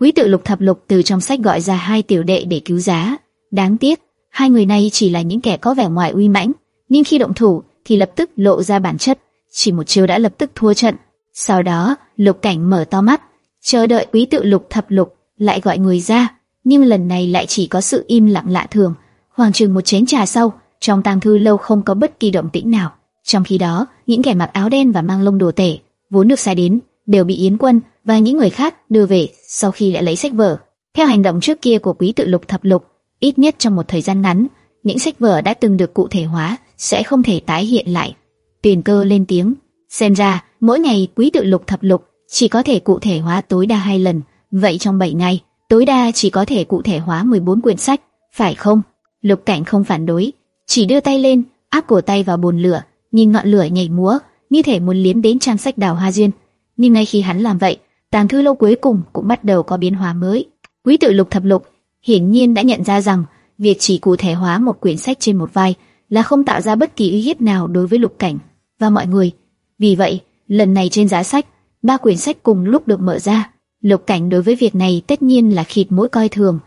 Quý tự lục thập lục từ trong sách gọi ra hai tiểu đệ để cứu giá. Đáng tiếc, hai người này chỉ là những kẻ có vẻ ngoài uy mãnh, nhưng khi động thủ thì lập tức lộ ra bản chất, chỉ một chiêu đã lập tức thua trận. Sau đó, Lục Cảnh mở to mắt, chờ đợi quý tự lục thập lục lại gọi người ra, nhưng lần này lại chỉ có sự im lặng lạ thường. Hoàng trường một chén trà sau, trong tang thư lâu không có bất kỳ động tĩnh nào. Trong khi đó, những kẻ mặc áo đen và mang lông đồ tể vốn được sai đến đều bị Yến Quân và những người khác đưa về sau khi đã lấy sách vở. Theo hành động trước kia của quý tự lục thập lục, ít nhất trong một thời gian ngắn, những sách vở đã từng được cụ thể hóa sẽ không thể tái hiện lại. Tuyền cơ lên tiếng, xem ra mỗi ngày quý tự lục thập lục chỉ có thể cụ thể hóa tối đa hai lần, vậy trong 7 ngày, tối đa chỉ có thể cụ thể hóa 14 quyển sách, phải không? Lục Cảnh không phản đối, chỉ đưa tay lên, áp cổ tay vào bồn lửa, nhìn ngọn lửa nhảy múa, như thể muốn liếm đến trang sách đào hoa duyên. Nhưng ngay khi hắn làm vậy, tàng thư lâu cuối cùng cũng bắt đầu có biến hóa mới. Quý tự lục thập lục hiển nhiên đã nhận ra rằng việc chỉ cụ thể hóa một quyển sách trên một vai là không tạo ra bất kỳ uy hiếp nào đối với lục cảnh và mọi người. Vì vậy, lần này trên giá sách, ba quyển sách cùng lúc được mở ra. Lục cảnh đối với việc này tất nhiên là khịt mũi coi thường.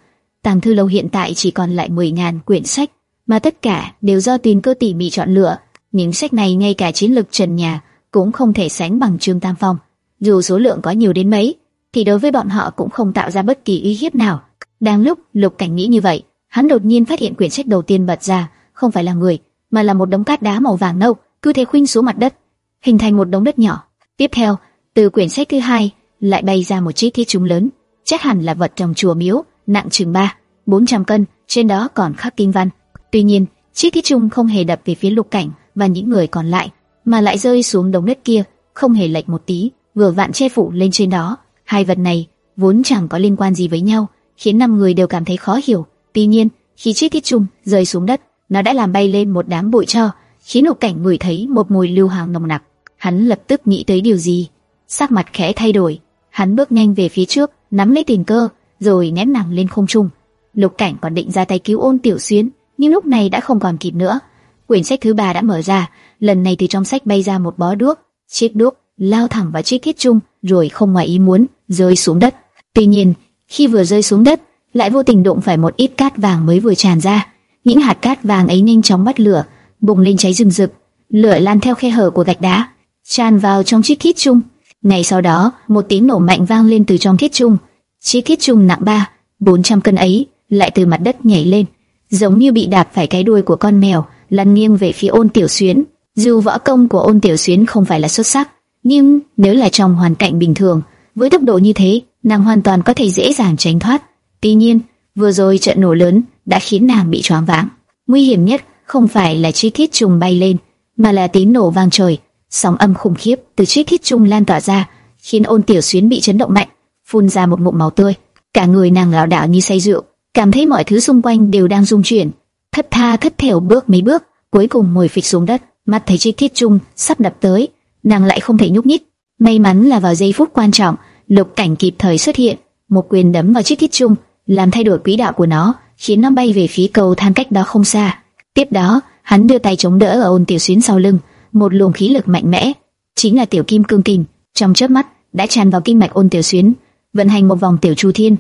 Tàng thư lâu hiện tại chỉ còn lại 10.000 quyển sách, mà tất cả đều do tiền cơ tỉ mỉ chọn lựa. Những sách này ngay cả chiến lực trần nhà cũng không thể sánh bằng Trương Tam Phong. Dù số lượng có nhiều đến mấy, thì đối với bọn họ cũng không tạo ra bất kỳ uy hiếp nào. Đang lúc Lục Cảnh nghĩ như vậy, hắn đột nhiên phát hiện quyển sách đầu tiên bật ra, không phải là người, mà là một đống cát đá màu vàng nâu, cứ thế khuynh xuống mặt đất, hình thành một đống đất nhỏ. Tiếp theo, từ quyển sách thứ hai lại bay ra một chiếc thiết trùng lớn, chắc hẳn là vật trong chùa miếu, nặng chừng ba, bốn trăm cân, trên đó còn khắc kinh văn. Tuy nhiên, chiếc thiết trùng không hề đập về phía Lục Cảnh và những người còn lại, mà lại rơi xuống đống đất kia, không hề lệch một tí, vừa vặn che phủ lên trên đó. Hai vật này vốn chẳng có liên quan gì với nhau, khiến năm người đều cảm thấy khó hiểu. Tuy nhiên, khi chiếc thiết chung rơi xuống đất, nó đã làm bay lên một đám bụi tro, khiến Lục Cảnh ngửi thấy một mùi lưu hàng nồng nặc. Hắn lập tức nghĩ tới điều gì, sắc mặt khẽ thay đổi, hắn bước nhanh về phía trước, nắm lấy tiền cơ, rồi ném nàng lên không trung. Lục Cảnh còn định ra tay cứu Ôn Tiểu Xuyên, nhưng lúc này đã không còn kịp nữa. Quyển sách thứ ba đã mở ra, lần này từ trong sách bay ra một bó đuốc, chiếc đuốc lao thẳng vào chiếc thiết trung, rồi không ngoài ý muốn rơi xuống đất. Tuy nhiên, khi vừa rơi xuống đất, lại vô tình đụng phải một ít cát vàng mới vừa tràn ra. Những hạt cát vàng ấy nhanh chóng bắt lửa, bùng lên cháy rừng rực, lửa lan theo khe hở của gạch đá, tràn vào trong chiếc thiết trung. Ngay sau đó, một tiếng nổ mạnh vang lên từ trong thiết trung. Chiếc thiết trung nặng ba, bốn trăm cân ấy lại từ mặt đất nhảy lên, giống như bị đạp phải cái đuôi của con mèo, lăn nghiêng về phía Ôn Tiểu Xuyến. Dù võ công của Ôn Tiểu Xuyến không phải là xuất sắc, nhưng nếu là trong hoàn cảnh bình thường, với tốc độ như thế, nàng hoàn toàn có thể dễ dàng tránh thoát. Tuy nhiên, vừa rồi trận nổ lớn đã khiến nàng bị choáng váng. Nguy hiểm nhất không phải là chi thiết trùng bay lên, mà là tiếng nổ vang trời, sóng âm khủng khiếp từ chi thiết trùng lan tỏa ra, khiến Ôn Tiểu Xuyến bị chấn động mạnh, phun ra một ngụm máu tươi. Cả người nàng lảo đảo như say rượu, cảm thấy mọi thứ xung quanh đều đang rung chuyển, thất tha thất thểu bước mấy bước, cuối cùng ngồi phịch xuống đất, mắt thấy chi thiết trùng sắp đập tới, nàng lại không thể nhúc nhích. May mắn là vào giây phút quan trọng, Lục Cảnh kịp thời xuất hiện, một quyền đấm vào chiếc thiết trung, làm thay đổi quỹ đạo của nó, khiến nó bay về phía cầu thang cách đó không xa. Tiếp đó, hắn đưa tay chống đỡ ở ôn tiểu xuyến sau lưng, một luồng khí lực mạnh mẽ, chính là tiểu kim cương kình, trong chớp mắt đã tràn vào kinh mạch ôn tiểu xuyến, vận hành một vòng tiểu chu thiên,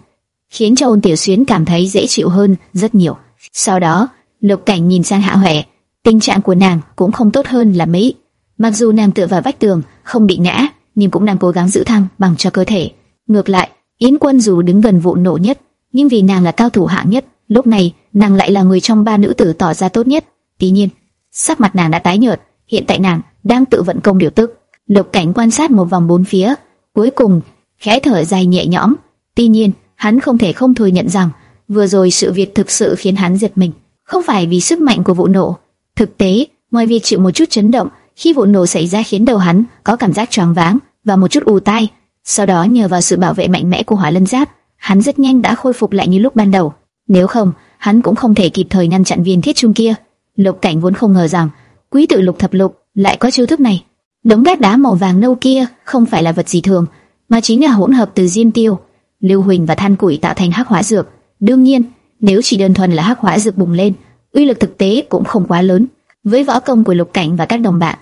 khiến cho ôn tiểu xuyến cảm thấy dễ chịu hơn rất nhiều. Sau đó, Lục Cảnh nhìn sang Hạ Huệ, tình trạng của nàng cũng không tốt hơn là mấy. Mặc dù nàng tựa vào vách tường, không bị ngã, nhưng cũng đang cố gắng giữ thăng bằng cho cơ thể. Ngược lại, Yến Quân dù đứng gần vụ nổ nhất, nhưng vì nàng là cao thủ hạng nhất, lúc này nàng lại là người trong ba nữ tử tỏ ra tốt nhất. Tuy nhiên, sắc mặt nàng đã tái nhợt, hiện tại nàng đang tự vận công điều tức. Lục Cảnh quan sát một vòng bốn phía, cuối cùng khẽ thở dài nhẹ nhõm. Tuy nhiên, hắn không thể không thừa nhận rằng vừa rồi sự việc thực sự khiến hắn giật mình, không phải vì sức mạnh của vụ nổ. Thực tế, ngoài việc chịu một chút chấn động khi vụ nổ xảy ra khiến đầu hắn có cảm giác choáng váng và một chút ù tai, sau đó nhờ vào sự bảo vệ mạnh mẽ của hỏa lân giáp, hắn rất nhanh đã khôi phục lại như lúc ban đầu. Nếu không, hắn cũng không thể kịp thời ngăn chặn viên thiết trung kia. Lục Cảnh vốn không ngờ rằng quý tự lục thập lục lại có chiêu thức này. Đống cát đá màu vàng nâu kia không phải là vật gì thường, mà chính là hỗn hợp từ diêm tiêu, lưu huỳnh và than củi tạo thành hắc hỏa dược. Đương nhiên, nếu chỉ đơn thuần là hắc hỏa dược bùng lên, uy lực thực tế cũng không quá lớn. Với võ công của Lục Cảnh và các đồng bạn,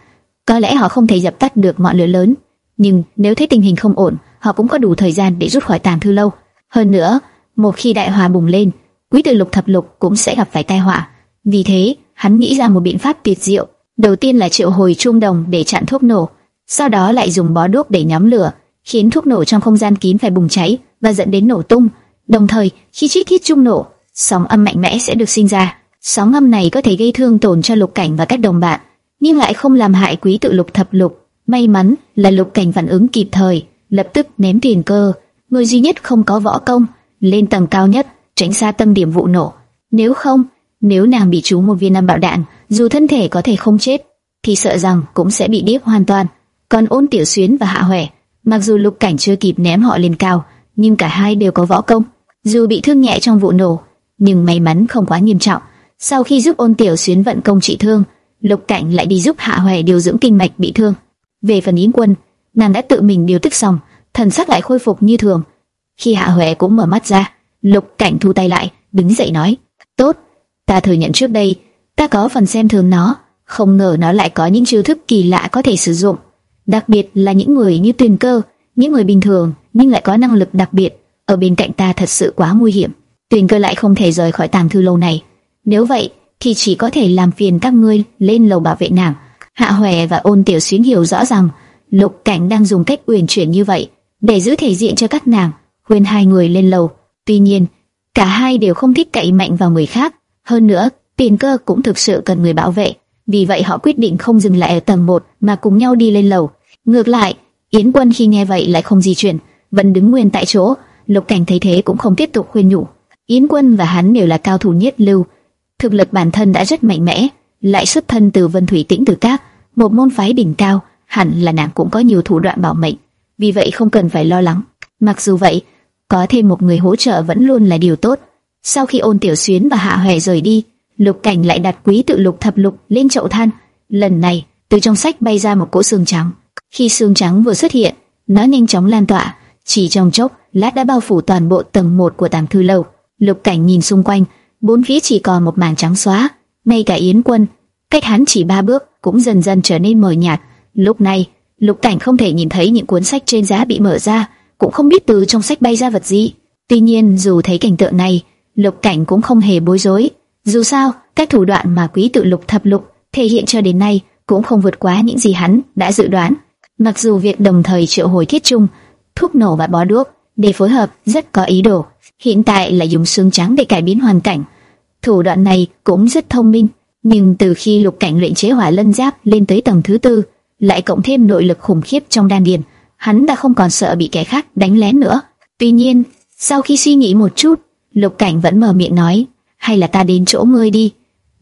có lẽ họ không thể dập tắt được ngọn lửa lớn, nhưng nếu thấy tình hình không ổn, họ cũng có đủ thời gian để rút khỏi tàng thư lâu. Hơn nữa, một khi đại hỏa bùng lên, quý tử lục thập lục cũng sẽ gặp phải tai họa. Vì thế, hắn nghĩ ra một biện pháp tuyệt diệu. Đầu tiên là triệu hồi trung đồng để chặn thuốc nổ, sau đó lại dùng bó đuốc để nhóm lửa, khiến thuốc nổ trong không gian kín phải bùng cháy và dẫn đến nổ tung. Đồng thời, khi chiếc thiết trung nổ, sóng âm mạnh mẽ sẽ được sinh ra. Sóng âm này có thể gây thương tổn cho lục cảnh và các đồng bạn, nhưng lại không làm hại quý tự lục thập lục. May mắn là lục cảnh phản ứng kịp thời, lập tức ném tiền cơ, người duy nhất không có võ công, lên tầng cao nhất, tránh xa tâm điểm vụ nổ. Nếu không, nếu nàng bị trúng một viên nam bạo đạn, dù thân thể có thể không chết, thì sợ rằng cũng sẽ bị điếc hoàn toàn. Còn ôn tiểu xuyến và hạ huệ, mặc dù lục cảnh chưa kịp ném họ lên cao, nhưng cả hai đều có võ công. Dù bị thương nhẹ trong vụ nổ, nhưng may mắn không quá nghiêm trọng. Sau khi giúp ôn tiểu xuyến vận công trị thương, lục cảnh lại đi giúp hạ Hoè điều dưỡng kinh mạch bị thương. Về phần yến quân, nàng đã tự mình điều tức xong, thần sắc lại khôi phục như thường. Khi hạ Hoè cũng mở mắt ra, lục cảnh thu tay lại, đứng dậy nói: tốt, ta thừa nhận trước đây ta có phần xem thường nó, không ngờ nó lại có những chiêu thức kỳ lạ có thể sử dụng, đặc biệt là những người như Tuyền Cơ, những người bình thường nhưng lại có năng lực đặc biệt, ở bên cạnh ta thật sự quá nguy hiểm. Tuyền Cơ lại không thể rời khỏi tàng thư lâu này, nếu vậy thì chỉ có thể làm phiền các ngươi lên lầu bảo vệ nàng. Hạ Hoè và Ôn Tiểu Xuyến hiểu rõ rằng Lục Cảnh đang dùng cách uyển chuyển như vậy để giữ thể diện cho các nàng, khuyên hai người lên lầu. Tuy nhiên, cả hai đều không thích cậy mạnh vào người khác, hơn nữa, tiền cơ cũng thực sự cần người bảo vệ. Vì vậy họ quyết định không dừng lại ở tầng 1 mà cùng nhau đi lên lầu. Ngược lại, Yến Quân khi nghe vậy lại không di chuyển, vẫn đứng nguyên tại chỗ. Lục Cảnh thấy thế cũng không tiếp tục khuyên nhủ. Yến Quân và hắn đều là cao thủ nhất lưu, thực lực bản thân đã rất mạnh mẽ, lại xuất thân từ Vân Thủy Tĩnh Tử Các, một môn phái đỉnh cao, hẳn là nàng cũng có nhiều thủ đoạn bảo mệnh, vì vậy không cần phải lo lắng. Mặc dù vậy, có thêm một người hỗ trợ vẫn luôn là điều tốt. Sau khi ôn tiểu xuyến và hạ Hoè rời đi, lục cảnh lại đặt quý tự lục thập lục lên chậu than. Lần này, từ trong sách bay ra một cỗ xương trắng. Khi xương trắng vừa xuất hiện, nó nhanh chóng lan tỏa, chỉ trong chốc, lát đã bao phủ toàn bộ tầng 1 của tàng thư lâu. Lục cảnh nhìn xung quanh, bốn phía chỉ còn một mảng trắng xóa, ngay cả Yến Quân, cách hắn chỉ ba bước cũng dần dần trở nên mờ nhạt. Lúc này, Lục Cảnh không thể nhìn thấy những cuốn sách trên giá bị mở ra, cũng không biết từ trong sách bay ra vật gì. Tuy nhiên, dù thấy cảnh tượng này, Lục Cảnh cũng không hề bối rối. Dù sao, các thủ đoạn mà quý tự lục thập lục thể hiện cho đến nay cũng không vượt quá những gì hắn đã dự đoán. Mặc dù việc đồng thời triệu hồi thiết trung, thuốc nổ và bó đuốc để phối hợp rất có ý đồ, hiện tại là dùng xương trắng để cải biến hoàn cảnh. Thủ đoạn này cũng rất thông minh, nhưng từ khi lục cảnh luyện chế hỏa lân giáp lên tới tầng thứ tư, lại cộng thêm nội lực khủng khiếp trong đan điền, hắn đã không còn sợ bị kẻ khác đánh lén nữa. Tuy nhiên, sau khi suy nghĩ một chút, Lục Cảnh vẫn mở miệng nói, hay là ta đến chỗ ngươi đi.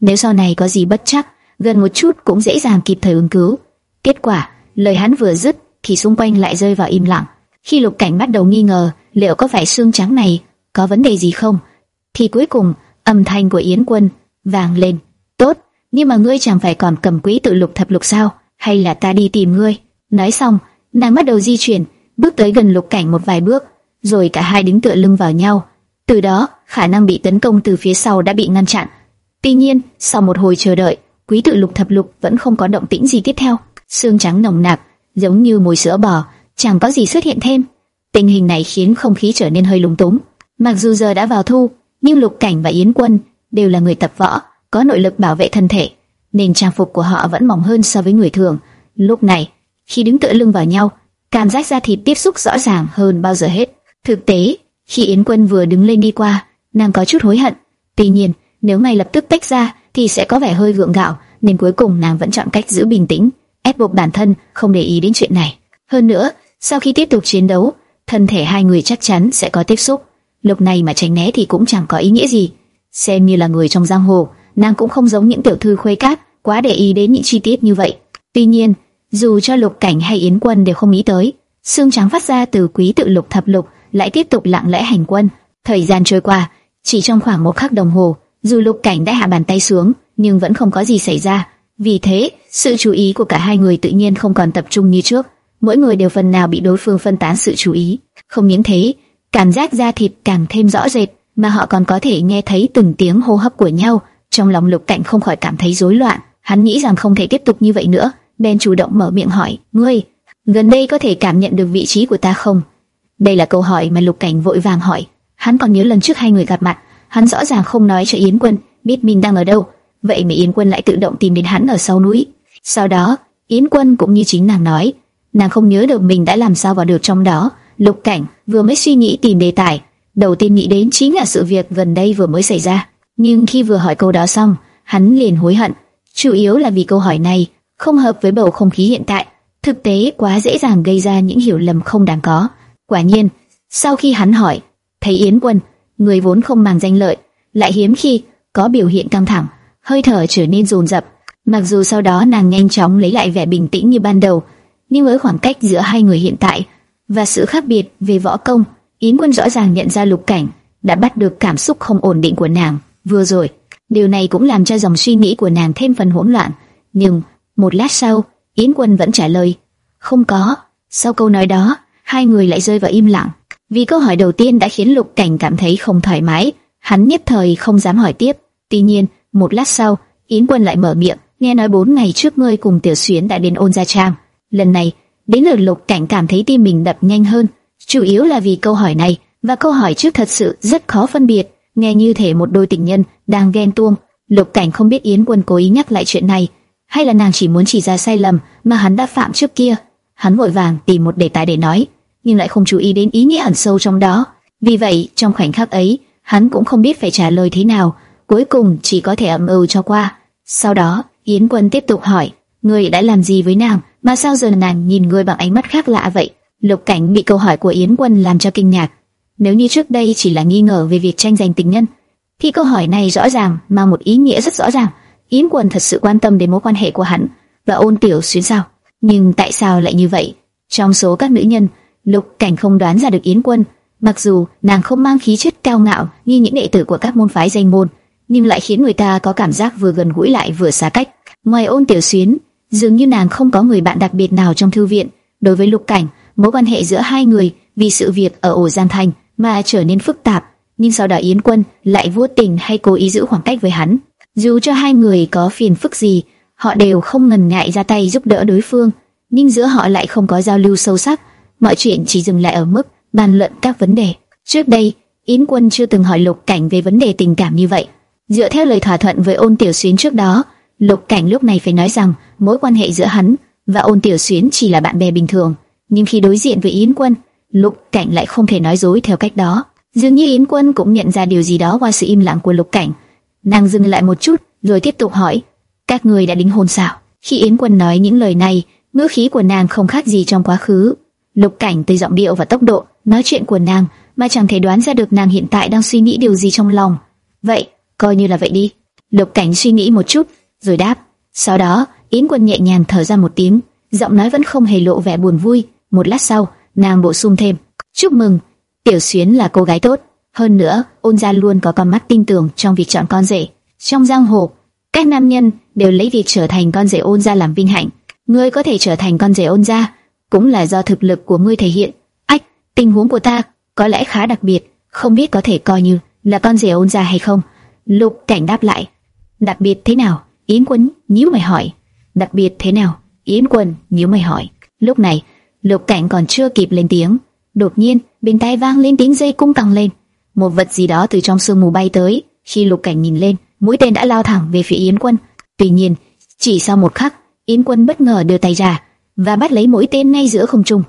Nếu sau này có gì bất chắc, gần một chút cũng dễ dàng kịp thời ứng cứu. Kết quả, lời hắn vừa dứt, thì xung quanh lại rơi vào im lặng. Khi Lục Cảnh bắt đầu nghi ngờ liệu có phải xương trắng này có vấn đề gì không, thì cuối cùng âm thanh của Yến Quân vang lên. Tốt, nhưng mà ngươi chẳng phải còn cầm quý tự lục thập lục sao? Hay là ta đi tìm ngươi? Nói xong, nàng bắt đầu di chuyển, bước tới gần Lục Cảnh một vài bước, rồi cả hai đứng tựa lưng vào nhau từ đó, khả năng bị tấn công từ phía sau đã bị ngăn chặn. Tuy nhiên, sau một hồi chờ đợi, quý tự lục thập lục vẫn không có động tĩnh gì tiếp theo. Xương trắng nồng nặc, giống như mùi sữa bò, chẳng có gì xuất hiện thêm. Tình hình này khiến không khí trở nên hơi lúng túng. Mặc dù giờ đã vào thu, nhưng Lục Cảnh và Yến Quân đều là người tập võ, có nội lực bảo vệ thân thể, nên trang phục của họ vẫn mỏng hơn so với người thường. Lúc này, khi đứng tựa lưng vào nhau, cảm giác da thịt tiếp xúc rõ ràng hơn bao giờ hết. Thực tế, khi Yến Quân vừa đứng lên đi qua, nàng có chút hối hận. Tuy nhiên, nếu ngay lập tức tách ra thì sẽ có vẻ hơi gượng gạo, nên cuối cùng nàng vẫn chọn cách giữ bình tĩnh, ép buộc bản thân không để ý đến chuyện này. Hơn nữa, sau khi tiếp tục chiến đấu, thân thể hai người chắc chắn sẽ có tiếp xúc. Lúc này mà tránh né thì cũng chẳng có ý nghĩa gì. Xem như là người trong giang hồ, nàng cũng không giống những tiểu thư khuê cát, quá để ý đến những chi tiết như vậy. Tuy nhiên, dù cho Lục Cảnh hay Yến Quân đều không nghĩ tới, xương trắng phát ra từ quý tự lục thập lục lại tiếp tục lặng lẽ hành quân. Thời gian trôi qua, chỉ trong khoảng một khắc đồng hồ, dù Lục Cảnh đã hạ bàn tay xuống, nhưng vẫn không có gì xảy ra. Vì thế, sự chú ý của cả hai người tự nhiên không còn tập trung như trước. Mỗi người đều phần nào bị đối phương phân tán sự chú ý. Không những thế, cảm giác da thịt càng thêm rõ rệt, mà họ còn có thể nghe thấy từng tiếng hô hấp của nhau. Trong lòng Lục Cảnh không khỏi cảm thấy rối loạn. Hắn nghĩ rằng không thể tiếp tục như vậy nữa, nên chủ động mở miệng hỏi: "Ngươi, gần đây có thể cảm nhận được vị trí của ta không?" Đây là câu hỏi mà Lục Cảnh vội vàng hỏi. Hắn còn nhớ lần trước hai người gặp mặt, hắn rõ ràng không nói cho Yến Quân biết mình đang ở đâu, vậy mà Yến Quân lại tự động tìm đến hắn ở sau núi. Sau đó, Yến Quân cũng như chính nàng nói, nàng không nhớ được mình đã làm sao vào được trong đó. Lục Cảnh vừa mới suy nghĩ tìm đề tài, đầu tiên nghĩ đến chính là sự việc gần đây vừa mới xảy ra. Nhưng khi vừa hỏi câu đó xong, hắn liền hối hận. Chủ yếu là vì câu hỏi này không hợp với bầu không khí hiện tại, thực tế quá dễ dàng gây ra những hiểu lầm không đáng có. Quả nhiên, sau khi hắn hỏi, thấy Yến Quân, người vốn không màng danh lợi, lại hiếm khi có biểu hiện căng thẳng, hơi thở trở nên dồn dập. Mặc dù sau đó nàng nhanh chóng lấy lại vẻ bình tĩnh như ban đầu, nhưng với khoảng cách giữa hai người hiện tại và sự khác biệt về võ công, Yến Quân rõ ràng nhận ra Lục Cảnh đã bắt được cảm xúc không ổn định của nàng vừa rồi. Điều này cũng làm cho dòng suy nghĩ của nàng thêm phần hỗn loạn. Nhưng một lát sau, Yến Quân vẫn trả lời, không có. Sau câu nói đó, hai người lại rơi vào im lặng. Vì câu hỏi đầu tiên đã khiến Lục Cảnh cảm thấy không thoải mái, hắn nhất thời không dám hỏi tiếp. Tuy nhiên, một lát sau, Yến Quân lại mở miệng, nghe nói bốn ngày trước ngươi cùng Tiểu Xuyến đã đến ôn gia trang. Lần này, đến lượt Lục Cảnh cảm thấy tim mình đập nhanh hơn, chủ yếu là vì câu hỏi này và câu hỏi trước thật sự rất khó phân biệt, nghe như thể một đôi tình nhân đang ghen tuông. Lục Cảnh không biết Yến Quân cố ý nhắc lại chuyện này, hay là nàng chỉ muốn chỉ ra sai lầm mà hắn đã phạm trước kia. Hắn vội vàng tìm một đề tài để nói, nhưng lại không chú ý đến ý nghĩa ẩn sâu trong đó. Vì vậy, trong khoảnh khắc ấy, hắn cũng không biết phải trả lời thế nào, cuối cùng chỉ có thể ậm ừ cho qua. Sau đó, Yến Quân tiếp tục hỏi, người đã làm gì với nàng, mà sao giờ nàng nhìn ngươi bằng ánh mắt khác lạ vậy? Lục Cảnh bị câu hỏi của Yến Quân làm cho kinh ngạc. Nếu như trước đây chỉ là nghi ngờ về việc tranh giành tình nhân, thì câu hỏi này rõ ràng mang một ý nghĩa rất rõ ràng. Yến Quân thật sự quan tâm đến mối quan hệ của hắn và ôn tiểu xuyên sao? Nhưng tại sao lại như vậy? Trong số các nữ nhân, Lục Cảnh không đoán ra được Yến Quân, mặc dù nàng không mang khí chất cao ngạo như những đệ tử của các môn phái danh môn, nhưng lại khiến người ta có cảm giác vừa gần gũi lại vừa xa cách. Ngoài ôn tiểu xuyến, dường như nàng không có người bạn đặc biệt nào trong thư viện. Đối với Lục Cảnh, mối quan hệ giữa hai người vì sự việc ở ổ Giang Thành mà trở nên phức tạp, nhưng sau đó Yến Quân lại vô tình hay cố ý giữ khoảng cách với hắn. Dù cho hai người có phiền phức gì, họ đều không ngần ngại ra tay giúp đỡ đối phương, nhưng giữa họ lại không có giao lưu sâu sắc, mọi chuyện chỉ dừng lại ở mức bàn luận các vấn đề. Trước đây, Yến Quân chưa từng hỏi Lục Cảnh về vấn đề tình cảm như vậy. Dựa theo lời thỏa thuận với Ôn Tiểu Xuyến trước đó, Lục Cảnh lúc này phải nói rằng mối quan hệ giữa hắn và Ôn Tiểu Xuyến chỉ là bạn bè bình thường, nhưng khi đối diện với Yến Quân, Lục Cảnh lại không thể nói dối theo cách đó. Dường như Yến Quân cũng nhận ra điều gì đó qua sự im lặng của Lục Cảnh. Nàng dừng lại một chút, rồi tiếp tục hỏi: "Các người đã đính hôn sao?" Khi Yến Quân nói những lời này, ngữ khí của nàng không khác gì trong quá khứ. Lục Cảnh từ giọng điệu và tốc độ nói chuyện của nàng mà chẳng thể đoán ra được nàng hiện tại đang suy nghĩ điều gì trong lòng. Vậy, coi như là vậy đi. Lục Cảnh suy nghĩ một chút, rồi đáp. Sau đó, Yến Quân nhẹ nhàng thở ra một tiếng, giọng nói vẫn không hề lộ vẻ buồn vui. Một lát sau, nàng bổ sung thêm: "Chúc mừng, Tiểu Xuyến là cô gái tốt. Hơn nữa, Ôn gia luôn có con mắt tin tưởng trong việc chọn con rể. Trong giang hồ, các nam nhân đều lấy việc trở thành con rể Ôn gia làm vinh hạnh. Ngươi có thể trở thành con rể Ôn gia, cũng là do thực lực của ngươi thể hiện. Ách, tình huống của ta có lẽ khá đặc biệt, không biết có thể coi như là con rể Ôn gia hay không?" Lục Cảnh đáp lại. "Đặc biệt thế nào?" Yến Quân nhíu mày hỏi. "Đặc biệt thế nào?" Yến Quân nhíu mày hỏi. Lúc này, Lục Cảnh còn chưa kịp lên tiếng, đột nhiên bên tai vang lên tiếng dây cung tăng lên, một vật gì đó từ trong sương mù bay tới. Khi Lục Cảnh nhìn lên, mũi tên đã lao thẳng về phía Yến Quân. Tuy nhiên, chỉ sau một khắc, Yến Quân bất ngờ đưa tay ra và bắt lấy mũi tên ngay giữa không trung.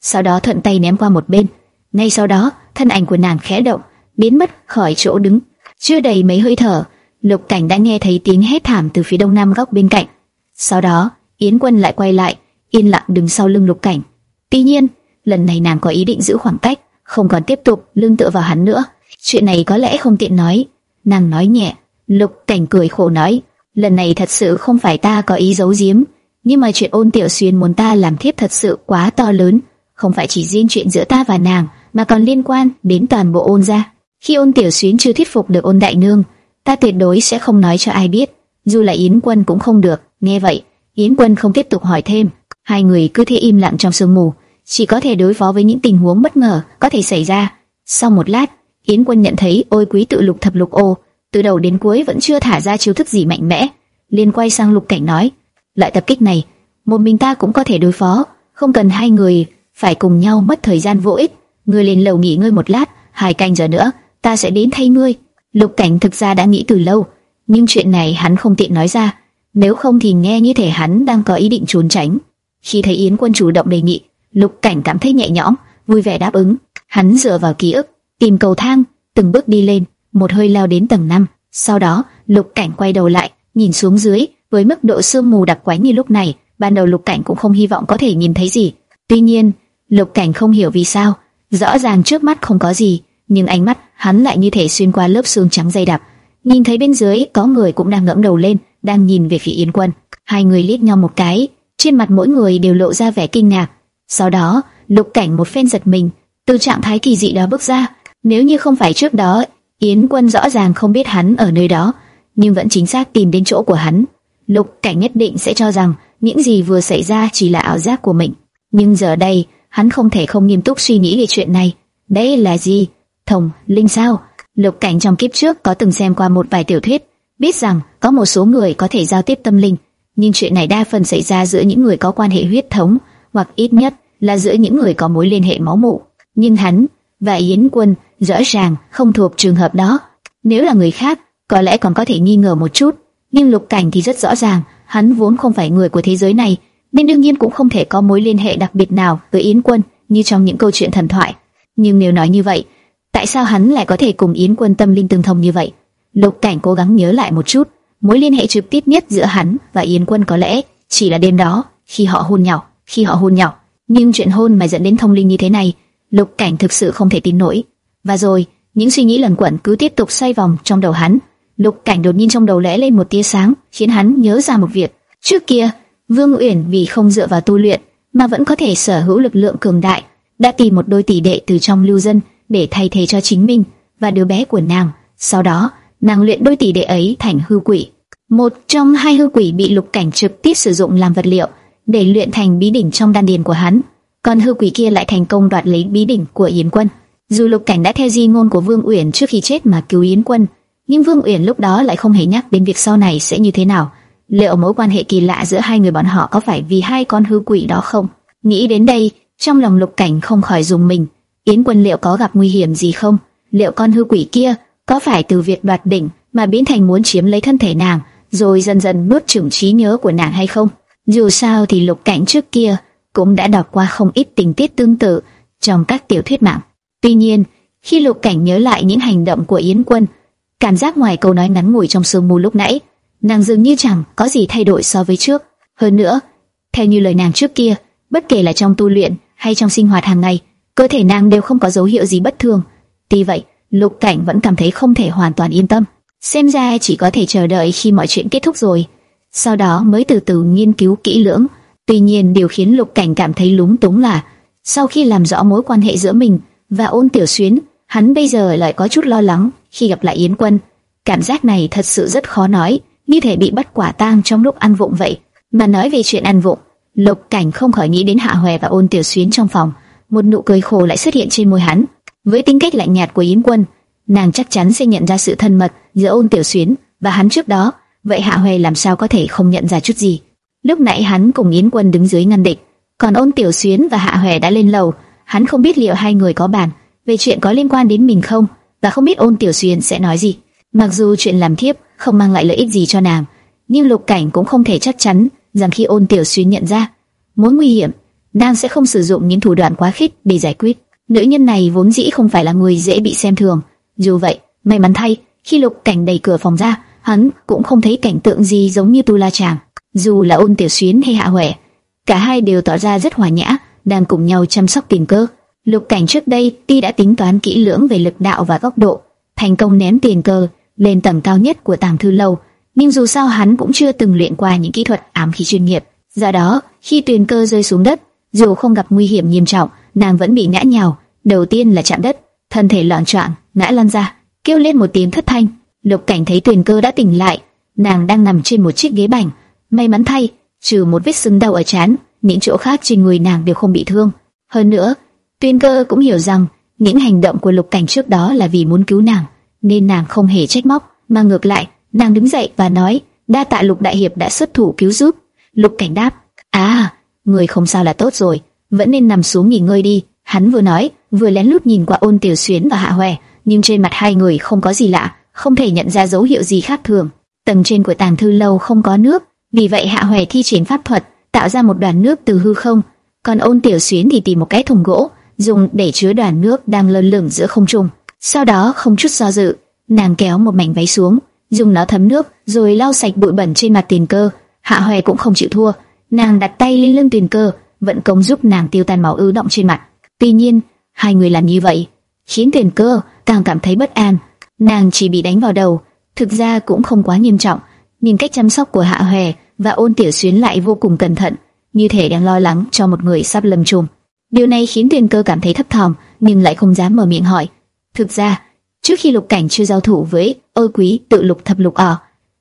Sau đó thuận tay ném qua một bên. Ngay sau đó, thân ảnh của nàng khẽ động, biến mất khỏi chỗ đứng. Chưa đầy mấy hơi thở, Lục Cảnh đã nghe thấy tiếng hét thảm từ phía đông nam góc bên cạnh. Sau đó, Yến Quân lại quay lại, yên lặng đứng sau lưng Lục Cảnh. Tuy nhiên, lần này nàng có ý định giữ khoảng cách, không còn tiếp tục lưng tựa vào hắn nữa. Chuyện này có lẽ không tiện nói. Nàng nói nhẹ. Lục Cảnh cười khổ nói, lần này thật sự không phải ta có ý giấu giếm, nhưng mà chuyện ôn tiểu xuyên muốn ta làm thiếp thật sự quá to lớn, không phải chỉ riêng chuyện giữa ta và nàng, mà còn liên quan đến toàn bộ ôn gia. Khi ôn tiểu xuyên chưa thuyết phục được ôn đại nương, ta tuyệt đối sẽ không nói cho ai biết, dù là Yến Quân cũng không được. Nghe vậy, Yến Quân không tiếp tục hỏi thêm, hai người cứ thế im lặng trong sương mù, chỉ có thể đối phó với những tình huống bất ngờ có thể xảy ra. Sau một lát, Yến Quân nhận thấy ôi quý tự lục thập lục ô từ đầu đến cuối vẫn chưa thả ra chiêu thức gì mạnh mẽ, liền quay sang Lục Cảnh nói: loại tập kích này, một mình ta cũng có thể đối phó, không cần hai người phải cùng nhau mất thời gian vô ích. Ngươi lên lầu nghỉ ngơi một lát, hai canh giờ nữa, ta sẽ đến thay ngươi. Lục Cảnh thực ra đã nghĩ từ lâu, nhưng chuyện này hắn không tiện nói ra, nếu không thì nghe như thể hắn đang có ý định trốn tránh. Khi thấy Yến Quân chủ động đề nghị, Lục Cảnh cảm thấy nhẹ nhõm, vui vẻ đáp ứng. Hắn dựa vào ký ức, tìm cầu thang, từng bước đi lên, một hơi leo đến tầng 5. Sau đó, Lục Cảnh quay đầu lại, nhìn xuống dưới, với mức độ sương mù đặc quánh như lúc này, ban đầu Lục Cảnh cũng không hy vọng có thể nhìn thấy gì. Tuy nhiên, Lục Cảnh không hiểu vì sao, rõ ràng trước mắt không có gì, nhưng ánh mắt hắn lại như thể xuyên qua lớp xương trắng dày đặc, nhìn thấy bên dưới có người cũng đang ngẩng đầu lên, đang nhìn về phía Yến Quân. Hai người liếc nhau một cái, trên mặt mỗi người đều lộ ra vẻ kinh ngạc. Sau đó, Lục Cảnh một phen giật mình, từ trạng thái kỳ dị đó bước ra. Nếu như không phải trước đó, Yến Quân rõ ràng không biết hắn ở nơi đó, nhưng vẫn chính xác tìm đến chỗ của hắn. Lục Cảnh nhất định sẽ cho rằng những gì vừa xảy ra chỉ là ảo giác của mình. Nhưng giờ đây, hắn không thể không nghiêm túc suy nghĩ về chuyện này. Đây là gì? Thông, linh sao? Lục Cảnh trong kiếp trước có từng xem qua một vài tiểu thuyết, biết rằng có một số người có thể giao tiếp tâm linh, nhưng chuyện này đa phần xảy ra giữa những người có quan hệ huyết thống, hoặc ít nhất là giữa những người có mối liên hệ máu mủ. Nhưng hắn và Yến Quân rõ ràng không thuộc trường hợp đó. Nếu là người khác, có lẽ còn có thể nghi ngờ một chút, nhưng Lục Cảnh thì rất rõ ràng, hắn vốn không phải người của thế giới này, nên đương nhiên cũng không thể có mối liên hệ đặc biệt nào với Yến Quân như trong những câu chuyện thần thoại. Nhưng nếu nói như vậy, tại sao hắn lại có thể cùng Yến Quân tâm linh tương thông như vậy? Lục Cảnh cố gắng nhớ lại một chút, mối liên hệ trực tiếp nhất giữa hắn và Yến Quân có lẽ chỉ là đêm đó khi họ hôn nhau, khi họ hôn nhau. Nhưng chuyện hôn mà dẫn đến thông linh như thế này, Lục Cảnh thực sự không thể tin nổi. Và rồi, những suy nghĩ lần quẩn cứ tiếp tục xoay vòng trong đầu hắn. Lục Cảnh đột nhiên trong đầu lóe lên một tia sáng, khiến hắn nhớ ra một việc. Trước kia, Vương Uyển vì không dựa vào tu luyện mà vẫn có thể sở hữu lực lượng cường đại, đã tìm một đôi tỷ đệ từ trong lưu dân để thay thế cho chính mình và đứa bé của nàng. Sau đó, nàng luyện đôi tỷ đệ ấy thành hư quỷ. Một trong hai hư quỷ bị Lục Cảnh trực tiếp sử dụng làm vật liệu để luyện thành bí đỉnh trong đan điền của hắn, còn hư quỷ kia lại thành công đoạt lấy bí đỉnh của Yến Quân. Dù Lục Cảnh đã theo di ngôn của Vương Uyển trước khi chết mà cứu Yến Quân, nhưng Vương Uyển lúc đó lại không hề nhắc đến việc sau này sẽ như thế nào. Liệu mối quan hệ kỳ lạ giữa hai người bọn họ có phải vì hai con hư quỷ đó không? Nghĩ đến đây, trong lòng Lục Cảnh không khỏi dùng mình. Yến Quân liệu có gặp nguy hiểm gì không? Liệu con hư quỷ kia có phải từ việc đoạt đỉnh mà biến thành muốn chiếm lấy thân thể nàng, rồi dần dần nuốt chửng trí nhớ của nàng hay không? Dù sao thì Lục Cảnh trước kia cũng đã đọc qua không ít tình tiết tương tự trong các tiểu thuyết mạng. Tuy nhiên, khi Lục Cảnh nhớ lại những hành động của Yến Quân, cảm giác ngoài câu nói ngắn ngủi trong sương mù lúc nãy, nàng dường như chẳng có gì thay đổi so với trước. Hơn nữa, theo như lời nàng trước kia, bất kể là trong tu luyện hay trong sinh hoạt hàng ngày, cơ thể nàng đều không có dấu hiệu gì bất thường. Tuy vậy, Lục Cảnh vẫn cảm thấy không thể hoàn toàn yên tâm. Xem ra chỉ có thể chờ đợi khi mọi chuyện kết thúc rồi, sau đó mới từ từ nghiên cứu kỹ lưỡng. Tuy nhiên điều khiến Lục Cảnh cảm thấy lúng túng là sau khi làm rõ mối quan hệ giữa mình và Ôn Tiểu Xuyến, hắn bây giờ lại có chút lo lắng khi gặp lại Yến Quân. Cảm giác này thật sự rất khó nói, như thể bị bắt quả tang trong lúc ăn vụng vậy. Mà nói về chuyện ăn vụng, Lục Cảnh không khỏi nghĩ đến Hạ Hoè và Ôn Tiểu Xuyến trong phòng, một nụ cười khổ lại xuất hiện trên môi hắn. Với tính cách lạnh nhạt của Yến Quân, nàng chắc chắn sẽ nhận ra sự thân mật giữa Ôn Tiểu Xuyến và hắn trước đó, vậy Hạ Hoè làm sao có thể không nhận ra chút gì? Lúc nãy hắn cùng Yến Quân đứng dưới ngăn địch, còn Ôn Tiểu Xuyến và Hạ Hoè đã lên lầu, hắn không biết liệu hai người có bàn về chuyện có liên quan đến mình không, và không biết Ôn Tiểu Xuyến sẽ nói gì. Mặc dù chuyện làm thiếp không mang lại lợi ích gì cho nàng, nhưng Lục Cảnh cũng không thể chắc chắn rằng khi Ôn Tiểu Xuyến nhận ra mối nguy hiểm, nàng sẽ không sử dụng những thủ đoạn quá khích để giải quyết. Nữ nhân này vốn dĩ không phải là người dễ bị xem thường. Dù vậy, may mắn thay, khi Lục Cảnh đẩy cửa phòng ra, hắn cũng không thấy cảnh tượng gì giống như Tu La Tràng. Dù là Ôn Tiểu Xuyến hay Hạ Huệ, cả hai đều tỏ ra rất hòa nhã, đang cùng nhau chăm sóc tiền cơ. Lục Cảnh trước đây tuy đã tính toán kỹ lưỡng về lực đạo và góc độ, thành công ném tiền cơ lên tầng cao nhất của tàng thư lâu, nhưng dù sao hắn cũng chưa từng luyện qua những kỹ thuật ám khí chuyên nghiệp. Do đó, khi tiền cơ rơi xuống đất, dù không gặp nguy hiểm nghiêm trọng, nàng vẫn bị ngã nhào. Đầu tiên là chạm đất, thân thể loạn choạng, ngã lăn ra, kêu lên một tiếng thất thanh. Lục Cảnh thấy Tuyền cơ đã tỉnh lại, nàng đang nằm trên một chiếc ghế bành. May mắn thay, trừ một vết sưng đau ở trán, những chỗ khác trên người nàng đều không bị thương. Hơn nữa, Tuyên Cơ cũng hiểu rằng những hành động của Lục Cảnh trước đó là vì muốn cứu nàng, nên nàng không hề trách móc, mà ngược lại, nàng đứng dậy và nói: "Đa tạ Lục đại hiệp đã xuất thủ cứu giúp." Lục Cảnh đáp: "À, người không sao là tốt rồi, vẫn nên nằm xuống nghỉ ngơi đi." Hắn vừa nói, vừa lén lút nhìn qua Ôn Tiểu Xuyến và Hạ Hoè, nhưng trên mặt hai người không có gì lạ, không thể nhận ra dấu hiệu gì khác thường. Tầng trên của tàng thư lâu không có nước, vì vậy Hạ Hoè thi triển pháp thuật, tạo ra một đoàn nước từ hư không, còn Ôn Tiểu Xuyến thì tìm một cái thùng gỗ, dùng để chứa đoàn nước đang lơ lửng giữa không trung. Sau đó không chút do dự, nàng kéo một mảnh váy xuống, dùng nó thấm nước, rồi lau sạch bụi bẩn trên mặt tiền cơ. Hạ Hoè cũng không chịu thua, nàng đặt tay lên lưng tiền cơ, vận công giúp nàng tiêu tan máu ứ động trên mặt. Tuy nhiên, hai người làm như vậy khiến tiền cơ càng cảm thấy bất an. Nàng chỉ bị đánh vào đầu, thực ra cũng không quá nghiêm trọng, nhìn cách chăm sóc của Hạ Hoè và Ôn Tiểu Xuyến lại vô cùng cẩn thận, như thể đang lo lắng cho một người sắp lâm chùm. Điều này khiến tiền cơ cảm thấy thấp thỏm, nhưng lại không dám mở miệng hỏi. Thực ra, trước khi Lục Cảnh chưa giao thủ với Ôi Quý tự lục thập lục ở,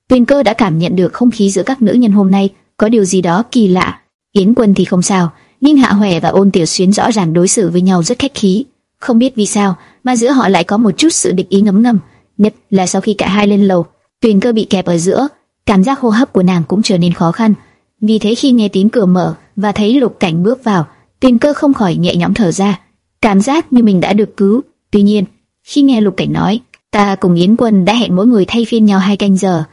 tiền cơ đã cảm nhận được không khí giữa các nữ nhân hôm nay có điều gì đó kỳ lạ. Yến Quân thì không sao, nhưng Hạ Hoè và Ôn Tiểu Xuyến rõ ràng đối xử với nhau rất khách khí. Không biết vì sao mà giữa họ lại có một chút sự địch ý ngấm ngầm, nhất là sau khi cả hai lên lầu, Tuyền Cơ bị kẹp ở giữa, cảm giác hô hấp của nàng cũng trở nên khó khăn. Vì thế khi nghe tiếng cửa mở và thấy Lục Cảnh bước vào, Tuyền Cơ không khỏi nhẹ nhõm thở ra, cảm giác như mình đã được cứu. Tuy nhiên, khi nghe Lục Cảnh nói, ta cùng Yến Quân đã hẹn mỗi người thay phiên nhau hai canh giờ,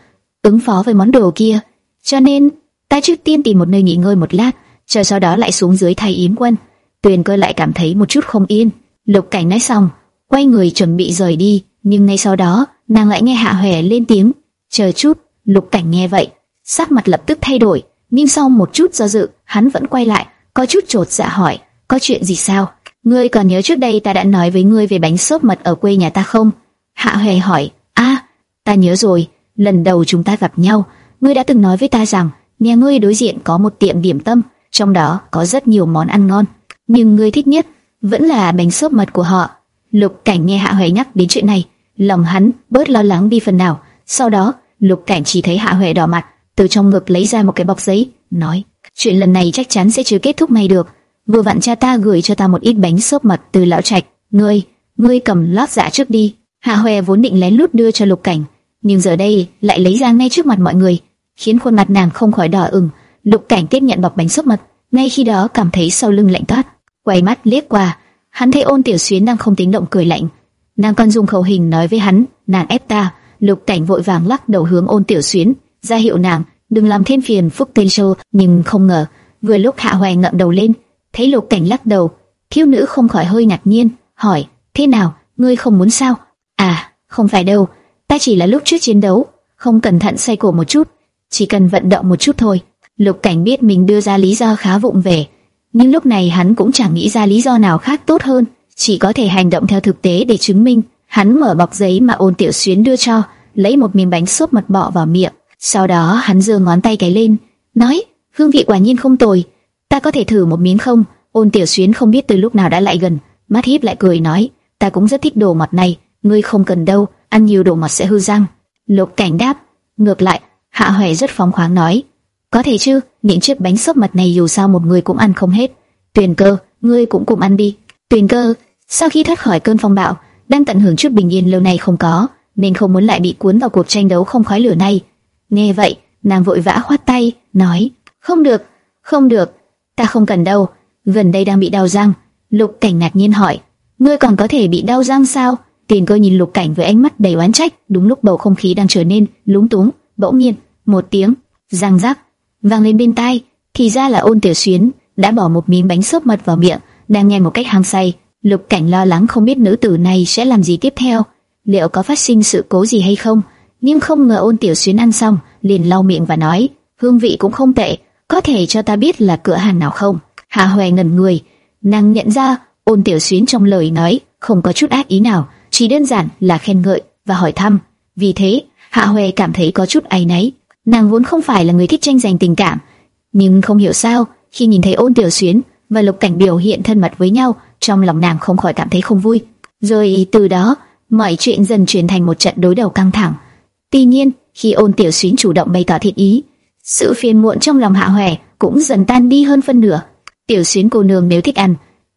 ứng phó với món đồ kia, cho nên ta trước tiên tìm một nơi nghỉ ngơi một lát, chờ sau đó lại xuống dưới thay yếm Quân. Tuyền Cơ lại cảm thấy một chút không yên. Lục Cảnh nói xong, quay người chuẩn bị rời đi, nhưng ngay sau đó, nàng lại nghe Hạ Hoè lên tiếng, "Chờ chút." Lục Cảnh nghe vậy, sắc mặt lập tức thay đổi, nhưng sau một chút do dự, hắn vẫn quay lại, có chút trột dạ hỏi, "Có chuyện gì sao? Ngươi còn nhớ trước đây ta đã nói với ngươi về bánh xốp mật ở quê nhà ta không?" Hạ Hoè hỏi, "A, ta nhớ rồi, lần đầu chúng ta gặp nhau, ngươi đã từng nói với ta rằng nhà ngươi đối diện có một tiệm điểm tâm, trong đó có rất nhiều món ăn ngon, nhưng ngươi thích nhất vẫn là bánh xốp mật của họ." Lục Cảnh nghe Hạ Huệ nhắc đến chuyện này, lòng hắn bớt lo lắng đi phần nào. Sau đó, Lục Cảnh chỉ thấy Hạ Huệ đỏ mặt, từ trong ngực lấy ra một cái bọc giấy, nói: "Chuyện lần này chắc chắn sẽ chưa kết thúc may được. Vừa vặn cha ta gửi cho ta một ít bánh xốp mật từ lão trạch, ngươi, ngươi cầm lót dạ trước đi." Hạ Huệ vốn định lén lút đưa cho Lục Cảnh, nhưng giờ đây lại lấy ra ngay trước mặt mọi người, khiến khuôn mặt nàng không khỏi đỏ ửng. Lục Cảnh tiếp nhận bọc bánh xúc mật, ngay khi đó cảm thấy sau lưng lạnh toát, quay mắt liếc qua Hắn thấy ôn tiểu xuyến đang không tính động cười lạnh, nàng còn dùng khẩu hình nói với hắn, nàng ép ta. Lục cảnh vội vàng lắc đầu hướng ôn tiểu xuyến, ra hiệu nàng đừng làm thêm phiền phúc tên show. Nhưng không ngờ, vừa lúc hạ hoài ngậm đầu lên, thấy lục cảnh lắc đầu, thiếu nữ không khỏi hơi ngạc nhiên, hỏi thế nào, ngươi không muốn sao? À, không phải đâu, ta chỉ là lúc trước chiến đấu, không cẩn thận say cổ một chút, chỉ cần vận động một chút thôi. Lục cảnh biết mình đưa ra lý do khá vụng về nhưng lúc này hắn cũng chẳng nghĩ ra lý do nào khác tốt hơn, chỉ có thể hành động theo thực tế để chứng minh. Hắn mở bọc giấy mà ôn tiểu xuyến đưa cho, lấy một miếng bánh xốp mật bọ vào miệng. Sau đó hắn giơ ngón tay cái lên, nói, hương vị quả nhiên không tồi, ta có thể thử một miếng không? Ôn tiểu xuyến không biết từ lúc nào đã lại gần, mắt híp lại cười nói, ta cũng rất thích đồ ngọt này, ngươi không cần đâu, ăn nhiều đồ ngọt sẽ hư răng. Lục cảnh đáp, ngược lại, hạ hoè rất phóng khoáng nói, có thể chứ, những chiếc bánh xốp mật này dù sao một người cũng ăn không hết. Tuyền cơ, ngươi cũng cùng ăn đi. Tuyền cơ, sau khi thoát khỏi cơn phong bạo, đang tận hưởng chút bình yên lâu nay không có, nên không muốn lại bị cuốn vào cuộc tranh đấu không khói lửa này. Nghe vậy, nàng vội vã khoát tay, nói, không được, không được, ta không cần đâu, gần đây đang bị đau răng. Lục cảnh ngạc nhiên hỏi, ngươi còn có thể bị đau răng sao? Tiền cơ nhìn lục cảnh với ánh mắt đầy oán trách, đúng lúc bầu không khí đang trở nên lúng túng, bỗng nhiên, một tiếng, răng rắc, vang lên bên tai, thì ra là ôn tiểu xuyến đã bỏ một miếng bánh xốp mật vào miệng, đang nghe một cách hăng say. Lục cảnh lo lắng không biết nữ tử này sẽ làm gì tiếp theo, liệu có phát sinh sự cố gì hay không. Nhưng không ngờ ôn tiểu xuyến ăn xong, liền lau miệng và nói, hương vị cũng không tệ, có thể cho ta biết là cửa hàng nào không? hà Hoè ngẩn người, nàng nhận ra ôn tiểu xuyến trong lời nói không có chút ác ý nào, chỉ đơn giản là khen ngợi và hỏi thăm. Vì thế, Hạ Hoè cảm thấy có chút áy náy, Nàng vốn không phải là người thích tranh giành tình cảm, nhưng không hiểu sao, khi nhìn thấy Ôn Tiểu Xuyến và Lục Cảnh biểu hiện thân mật với nhau, trong lòng nàng không khỏi cảm thấy không vui. Rồi từ đó, mọi chuyện dần chuyển thành một trận đối đầu căng thẳng. Tuy nhiên, khi Ôn Tiểu Xuyến chủ động bày tỏ thiện ý, sự phiền muộn trong lòng Hạ Hoè cũng dần tan đi hơn phân nửa. Tiểu Xuyến cô nương nếu thích ăn,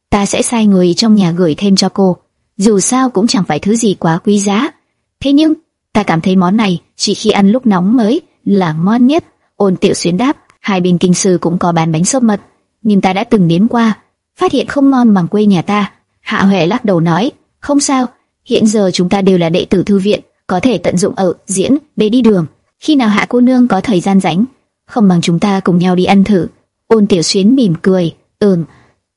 ta sẽ sai người trong nhà gửi thêm cho cô. Dù sao cũng chẳng phải thứ gì quá quý giá. Thế nhưng, ta cảm thấy món này chỉ khi ăn lúc nóng mới là ngon nhất. Ôn tiểu xuyến đáp, hai bên kinh sư cũng có bán bánh xốp mật, nhưng ta đã từng nếm qua, phát hiện không ngon bằng quê nhà ta. Hạ Huệ lắc đầu nói, không sao, hiện giờ chúng ta đều là đệ tử thư viện, có thể tận dụng ở diễn để đi đường. Khi nào Hạ cô nương có thời gian rảnh, không bằng chúng ta cùng nhau đi ăn thử. Ôn Tiểu Xuyến mỉm cười, ừm,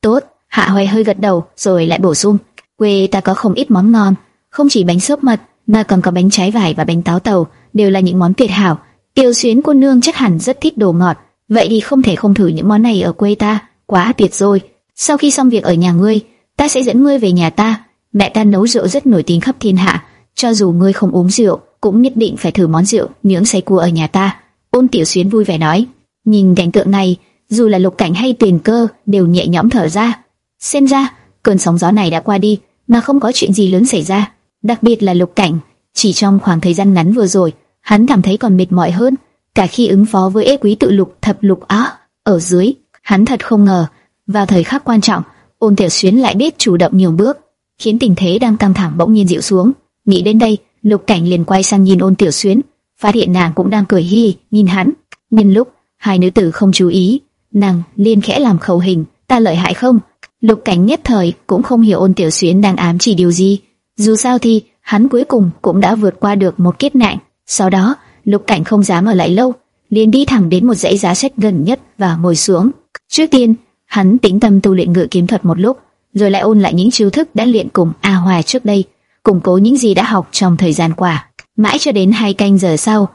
tốt. Hạ Huệ hơi gật đầu, rồi lại bổ sung, quê ta có không ít món ngon, không chỉ bánh xốp mật, mà còn có bánh trái vải và bánh táo tàu, đều là những món tuyệt hảo. Tiêu Xuyến cô nương chắc hẳn rất thích đồ ngọt, vậy thì không thể không thử những món này ở quê ta, quá tuyệt rồi. Sau khi xong việc ở nhà ngươi, ta sẽ dẫn ngươi về nhà ta. Mẹ ta nấu rượu rất nổi tiếng khắp thiên hạ, cho dù ngươi không uống rượu, cũng nhất định phải thử món rượu nướng say cua ở nhà ta. Ôn Tiểu Xuyến vui vẻ nói. Nhìn cảnh tượng này, dù là lục cảnh hay tiền cơ đều nhẹ nhõm thở ra. Xem ra cơn sóng gió này đã qua đi, mà không có chuyện gì lớn xảy ra. Đặc biệt là lục cảnh, chỉ trong khoảng thời gian ngắn vừa rồi, hắn cảm thấy còn mệt mỏi hơn, cả khi ứng phó với ế quý tự lục thập lục á ở dưới, hắn thật không ngờ vào thời khắc quan trọng, ôn tiểu xuyến lại biết chủ động nhiều bước, khiến tình thế đang căng thẳng bỗng nhiên dịu xuống. Nghĩ đến đây, lục cảnh liền quay sang nhìn ôn tiểu xuyến, phát hiện nàng cũng đang cười hi nhìn hắn. Nhân lúc hai nữ tử không chú ý, nàng liên khẽ làm khẩu hình, ta lợi hại không? Lục cảnh nhất thời cũng không hiểu ôn tiểu xuyến đang ám chỉ điều gì. Dù sao thì hắn cuối cùng cũng đã vượt qua được một kiếp nạn. Sau đó, lục cảnh không dám ở lại lâu, liền đi thẳng đến một dãy giá sách gần nhất và ngồi xuống. Trước tiên, hắn tĩnh tâm tu luyện ngự kiếm thuật một lúc, rồi lại ôn lại những chiêu thức đã luyện cùng A Hoài trước đây, củng cố những gì đã học trong thời gian qua. Mãi cho đến hai canh giờ sau,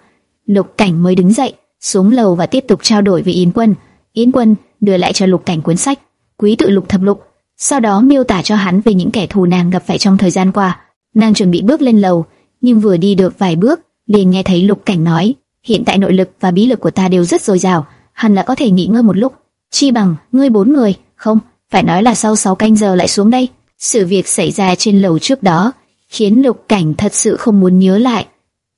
lục cảnh mới đứng dậy, xuống lầu và tiếp tục trao đổi với Yến Quân. Yến Quân đưa lại cho lục cảnh cuốn sách Quý tự lục thập lục, sau đó miêu tả cho hắn về những kẻ thù nàng gặp phải trong thời gian qua. Nàng chuẩn bị bước lên lầu, nhưng vừa đi được vài bước, liền nghe thấy Lục Cảnh nói: "Hiện tại nội lực và bí lực của ta đều rất dồi dào, hẳn là có thể nghỉ ngơi một lúc. Chi bằng ngươi bốn người, không, phải nói là sau 6 canh giờ lại xuống đây." Sự việc xảy ra trên lầu trước đó khiến Lục Cảnh thật sự không muốn nhớ lại.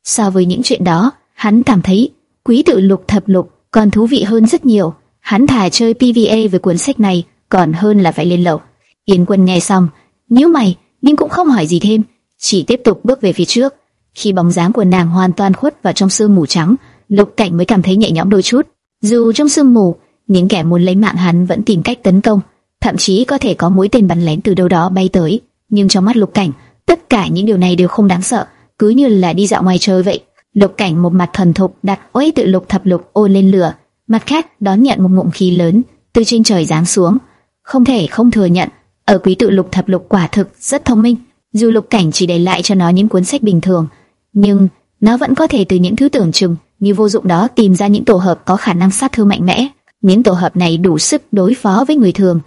So với những chuyện đó, hắn cảm thấy quý tự lục thập lục còn thú vị hơn rất nhiều. Hắn thà chơi PVA với cuốn sách này còn hơn là phải lên lầu. Yến Quân nghe xong, nhíu mày, nhưng cũng không hỏi gì thêm, chỉ tiếp tục bước về phía trước. Khi bóng dáng của nàng hoàn toàn khuất vào trong sương mù trắng, Lục Cảnh mới cảm thấy nhẹ nhõm đôi chút. Dù trong sương mù, những kẻ muốn lấy mạng hắn vẫn tìm cách tấn công, thậm chí có thể có mũi tên bắn lén từ đâu đó bay tới, nhưng trong mắt Lục Cảnh, tất cả những điều này đều không đáng sợ, cứ như là đi dạo ngoài trời vậy. Lục Cảnh một mặt thần thục đặt ối tự lục thập lục ô lên lửa, mặt khác đón nhận một ngụm khí lớn từ trên trời giáng xuống. Không thể không thừa nhận, ở quý tự lục thập lục quả thực rất thông minh. Dù Lục Cảnh chỉ để lại cho nó những cuốn sách bình thường, nhưng nó vẫn có thể từ những thứ tưởng chừng như vô dụng đó tìm ra những tổ hợp có khả năng sát thương mạnh mẽ. Những tổ hợp này đủ sức đối phó với người thường,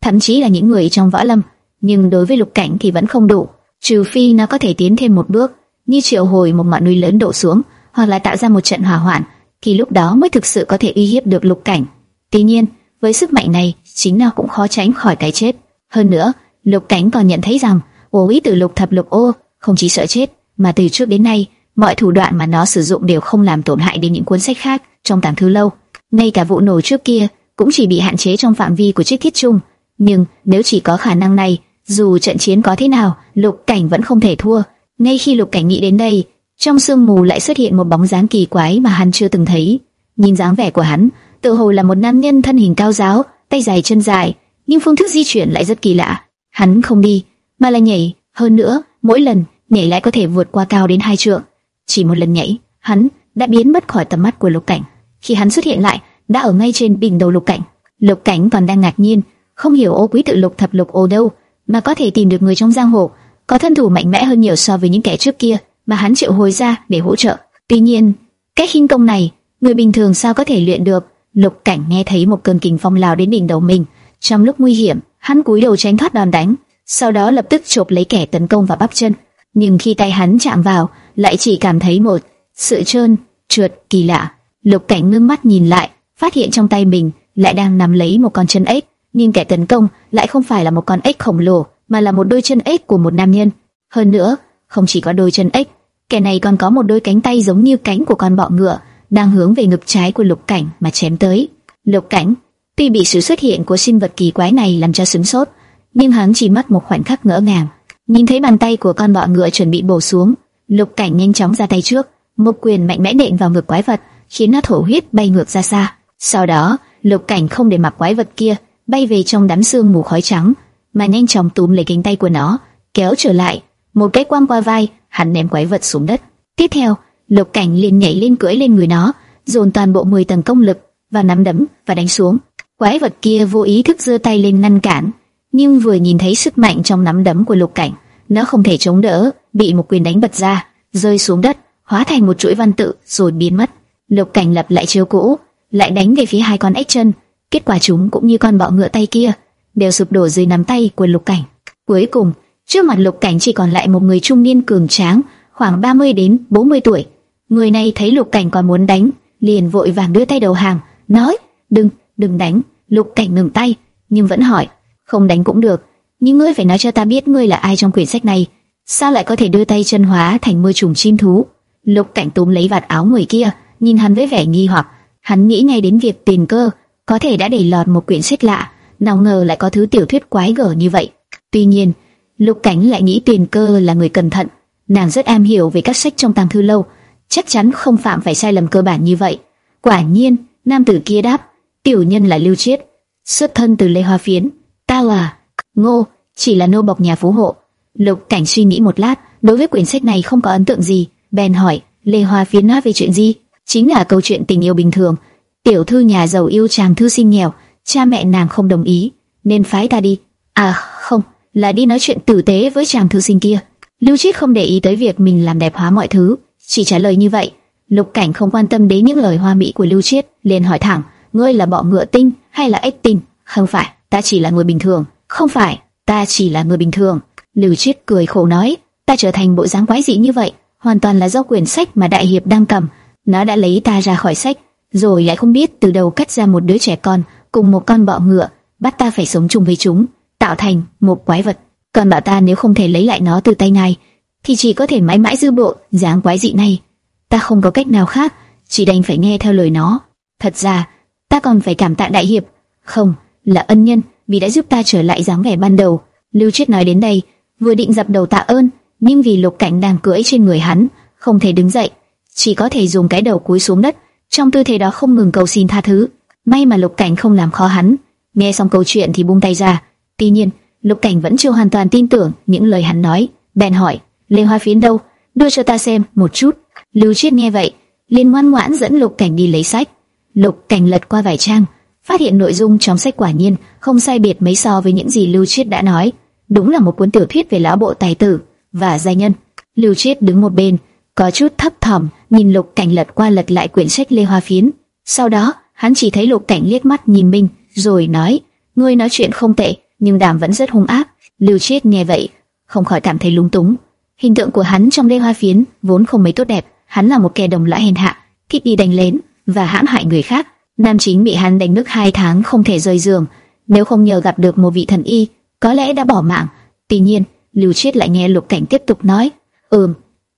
thậm chí là những người trong võ lâm, nhưng đối với Lục Cảnh thì vẫn không đủ, trừ phi nó có thể tiến thêm một bước, như triệu hồi một ngọn núi lớn đổ xuống, hoặc là tạo ra một trận hỏa hoạn, thì lúc đó mới thực sự có thể uy hiếp được Lục Cảnh. Tuy nhiên, với sức mạnh này, chính nó cũng khó tránh khỏi cái chết. Hơn nữa, Lục Cảnh còn nhận thấy rằng, ô ý từ lục thập lục ô không chỉ sợ chết, mà từ trước đến nay, mọi thủ đoạn mà nó sử dụng đều không làm tổn hại đến những cuốn sách khác trong tàng thư lâu. Ngay cả vụ nổ trước kia cũng chỉ bị hạn chế trong phạm vi của chiếc thiết chung. Nhưng nếu chỉ có khả năng này, dù trận chiến có thế nào, Lục Cảnh vẫn không thể thua. Ngay khi Lục Cảnh nghĩ đến đây, trong sương mù lại xuất hiện một bóng dáng kỳ quái mà hắn chưa từng thấy. Nhìn dáng vẻ của hắn, tự hồ là một nam nhân thân hình cao giáo, tay dài chân dài, nhưng phương thức di chuyển lại rất kỳ lạ. Hắn không đi, mà là nhảy. Hơn nữa, mỗi lần nhảy lại có thể vượt qua cao đến hai trượng. Chỉ một lần nhảy, hắn đã biến mất khỏi tầm mắt của Lục Cảnh. Khi hắn xuất hiện lại, đã ở ngay trên đỉnh đầu Lục Cảnh. Lục Cảnh còn đang ngạc nhiên, không hiểu ô quý tự lục thập lục ô đâu mà có thể tìm được người trong giang hồ có thân thủ mạnh mẽ hơn nhiều so với những kẻ trước kia mà hắn triệu hồi ra để hỗ trợ. Tuy nhiên, cái khinh công này, người bình thường sao có thể luyện được? Lục Cảnh nghe thấy một cơn kình phong lao đến đỉnh đầu mình, trong lúc nguy hiểm, hắn cúi đầu tránh thoát đòn đánh, sau đó lập tức chộp lấy kẻ tấn công vào bắp chân. Nhưng khi tay hắn chạm vào, lại chỉ cảm thấy một sự trơn trượt kỳ lạ. Lục Cảnh ngước mắt nhìn lại, phát hiện trong tay mình lại đang nắm lấy một con chân ếch, nhưng kẻ tấn công lại không phải là một con ếch khổng lồ, mà là một đôi chân ếch của một nam nhân. Hơn nữa, không chỉ có đôi chân ếch, kẻ này còn có một đôi cánh tay giống như cánh của con bọ ngựa, đang hướng về ngực trái của Lục Cảnh mà chém tới. Lục Cảnh Tuy bị sự xuất hiện của sinh vật kỳ quái này làm cho sửng sốt, nhưng hắn chỉ mất một khoảnh khắc ngỡ ngàng. Nhìn thấy bàn tay của con bọ ngựa chuẩn bị bổ xuống, Lục Cảnh nhanh chóng ra tay trước, một quyền mạnh mẽ đệm vào ngực quái vật, khiến nó thổ huyết bay ngược ra xa. Sau đó, Lục Cảnh không để mặc quái vật kia bay về trong đám sương mù khói trắng, mà nhanh chóng túm lấy cánh tay của nó, kéo trở lại. Một cái quang qua vai, hắn ném quái vật xuống đất. Tiếp theo, Lục Cảnh liền nhảy lên cưỡi lên người nó, dồn toàn bộ 10 tầng công lực và nắm đấm và đánh xuống. Quái vật kia vô ý thức giơ tay lên ngăn cản, nhưng vừa nhìn thấy sức mạnh trong nắm đấm của Lục Cảnh, nó không thể chống đỡ, bị một quyền đánh bật ra, rơi xuống đất, hóa thành một chuỗi văn tự rồi biến mất. Lục Cảnh lập lại chiêu cũ, lại đánh về phía hai con ếch chân, kết quả chúng cũng như con bọ ngựa tay kia, đều sụp đổ dưới nắm tay của Lục Cảnh. Cuối cùng, trước mặt Lục Cảnh chỉ còn lại một người trung niên cường tráng, khoảng 30 đến 40 tuổi. Người này thấy Lục Cảnh còn muốn đánh, liền vội vàng đưa tay đầu hàng, nói: "Đừng, đừng đánh." Lục Cảnh ngừng tay, nhưng vẫn hỏi: "Không đánh cũng được, nhưng ngươi phải nói cho ta biết ngươi là ai trong quyển sách này, sao lại có thể đưa tay chân hóa thành mưa trùng chim thú?" Lục Cảnh túm lấy vạt áo người kia, nhìn hắn với vẻ nghi hoặc, hắn nghĩ ngay đến việc tiền cơ có thể đã để lọt một quyển sách lạ, nào ngờ lại có thứ tiểu thuyết quái gở như vậy. Tuy nhiên, Lục Cảnh lại nghĩ tiền cơ là người cẩn thận, nàng rất am hiểu về các sách trong tàng thư lâu, chắc chắn không phạm phải sai lầm cơ bản như vậy. Quả nhiên, nam tử kia đáp, tiểu nhân là Lưu Chiết, xuất thân từ Lê Hoa Phiến, ta là Ngô, chỉ là nô bộc nhà phú hộ. Lục Cảnh suy nghĩ một lát, đối với quyển sách này không có ấn tượng gì, bèn hỏi, Lê Hoa Phiến nói về chuyện gì? Chính là câu chuyện tình yêu bình thường. Tiểu thư nhà giàu yêu chàng thư sinh nghèo, cha mẹ nàng không đồng ý, nên phái ta đi. À, không, là đi nói chuyện tử tế với chàng thư sinh kia. Lưu Chiết không để ý tới việc mình làm đẹp hóa mọi thứ, chỉ trả lời như vậy. Lục Cảnh không quan tâm đến những lời hoa mỹ của Lưu Chiết, liền hỏi thẳng: "Ngươi là bọ ngựa tinh hay là ếch tinh?" "Không phải, ta chỉ là người bình thường." "Không phải, ta chỉ là người bình thường." Lưu Chiết cười khổ nói: "Ta trở thành bộ dáng quái dị như vậy, hoàn toàn là do quyển sách mà đại hiệp đang cầm, nó đã lấy ta ra khỏi sách, rồi lại không biết từ đầu cắt ra một đứa trẻ con cùng một con bọ ngựa, bắt ta phải sống chung với chúng, tạo thành một quái vật." Còn bảo ta nếu không thể lấy lại nó từ tay ngài, thì chỉ có thể mãi mãi dư bộ dáng quái dị này. Ta không có cách nào khác, chỉ đành phải nghe theo lời nó. Thật ra, ta còn phải cảm tạ đại hiệp, không, là ân nhân, vì đã giúp ta trở lại dáng vẻ ban đầu. Lưu Triết nói đến đây, vừa định dập đầu tạ ơn, nhưng vì Lục Cảnh đang cưỡi trên người hắn, không thể đứng dậy, chỉ có thể dùng cái đầu cúi xuống đất, trong tư thế đó không ngừng cầu xin tha thứ. May mà Lục Cảnh không làm khó hắn. Nghe xong câu chuyện thì buông tay ra. Tuy nhiên, Lục Cảnh vẫn chưa hoàn toàn tin tưởng những lời hắn nói, bèn hỏi: "Lê Hoa Phiến đâu? Đưa cho ta xem một chút." Lưu Triết nghe vậy, liền ngoan ngoãn dẫn Lục Cảnh đi lấy sách. Lục Cảnh lật qua vài trang, phát hiện nội dung trong sách quả nhiên không sai biệt mấy so với những gì Lưu Triết đã nói, đúng là một cuốn tiểu thuyết về lão bộ tài tử và gia nhân. Lưu Triết đứng một bên, có chút thấp thỏm nhìn Lục Cảnh lật qua lật lại quyển sách Lê Hoa Phiến. Sau đó, hắn chỉ thấy Lục Cảnh liếc mắt nhìn mình, rồi nói: "Ngươi nói chuyện không tệ." nhưng đàm vẫn rất hung ác. Lưu Triết nghe vậy, không khỏi cảm thấy lúng túng. Hình tượng của hắn trong Lê hoa phiến vốn không mấy tốt đẹp, hắn là một kẻ đồng lõa hèn hạ, thích đi đánh lén và hãm hại người khác. Nam chính bị hắn đánh nước hai tháng không thể rời giường, nếu không nhờ gặp được một vị thần y, có lẽ đã bỏ mạng. Tuy nhiên, Lưu Triết lại nghe Lục Cảnh tiếp tục nói, "Ừm,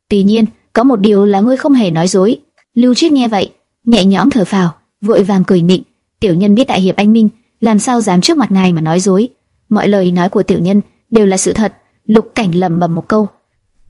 tuy nhiên, có một điều là ngươi không hề nói dối." Lưu Triết nghe vậy, nhẹ nhõm thở phào, vội vàng cười nịnh, "Tiểu nhân biết đại hiệp anh minh, làm sao dám trước mặt ngài mà nói dối?" mọi lời nói của tiểu nhân đều là sự thật. Lục Cảnh lẩm bẩm một câu.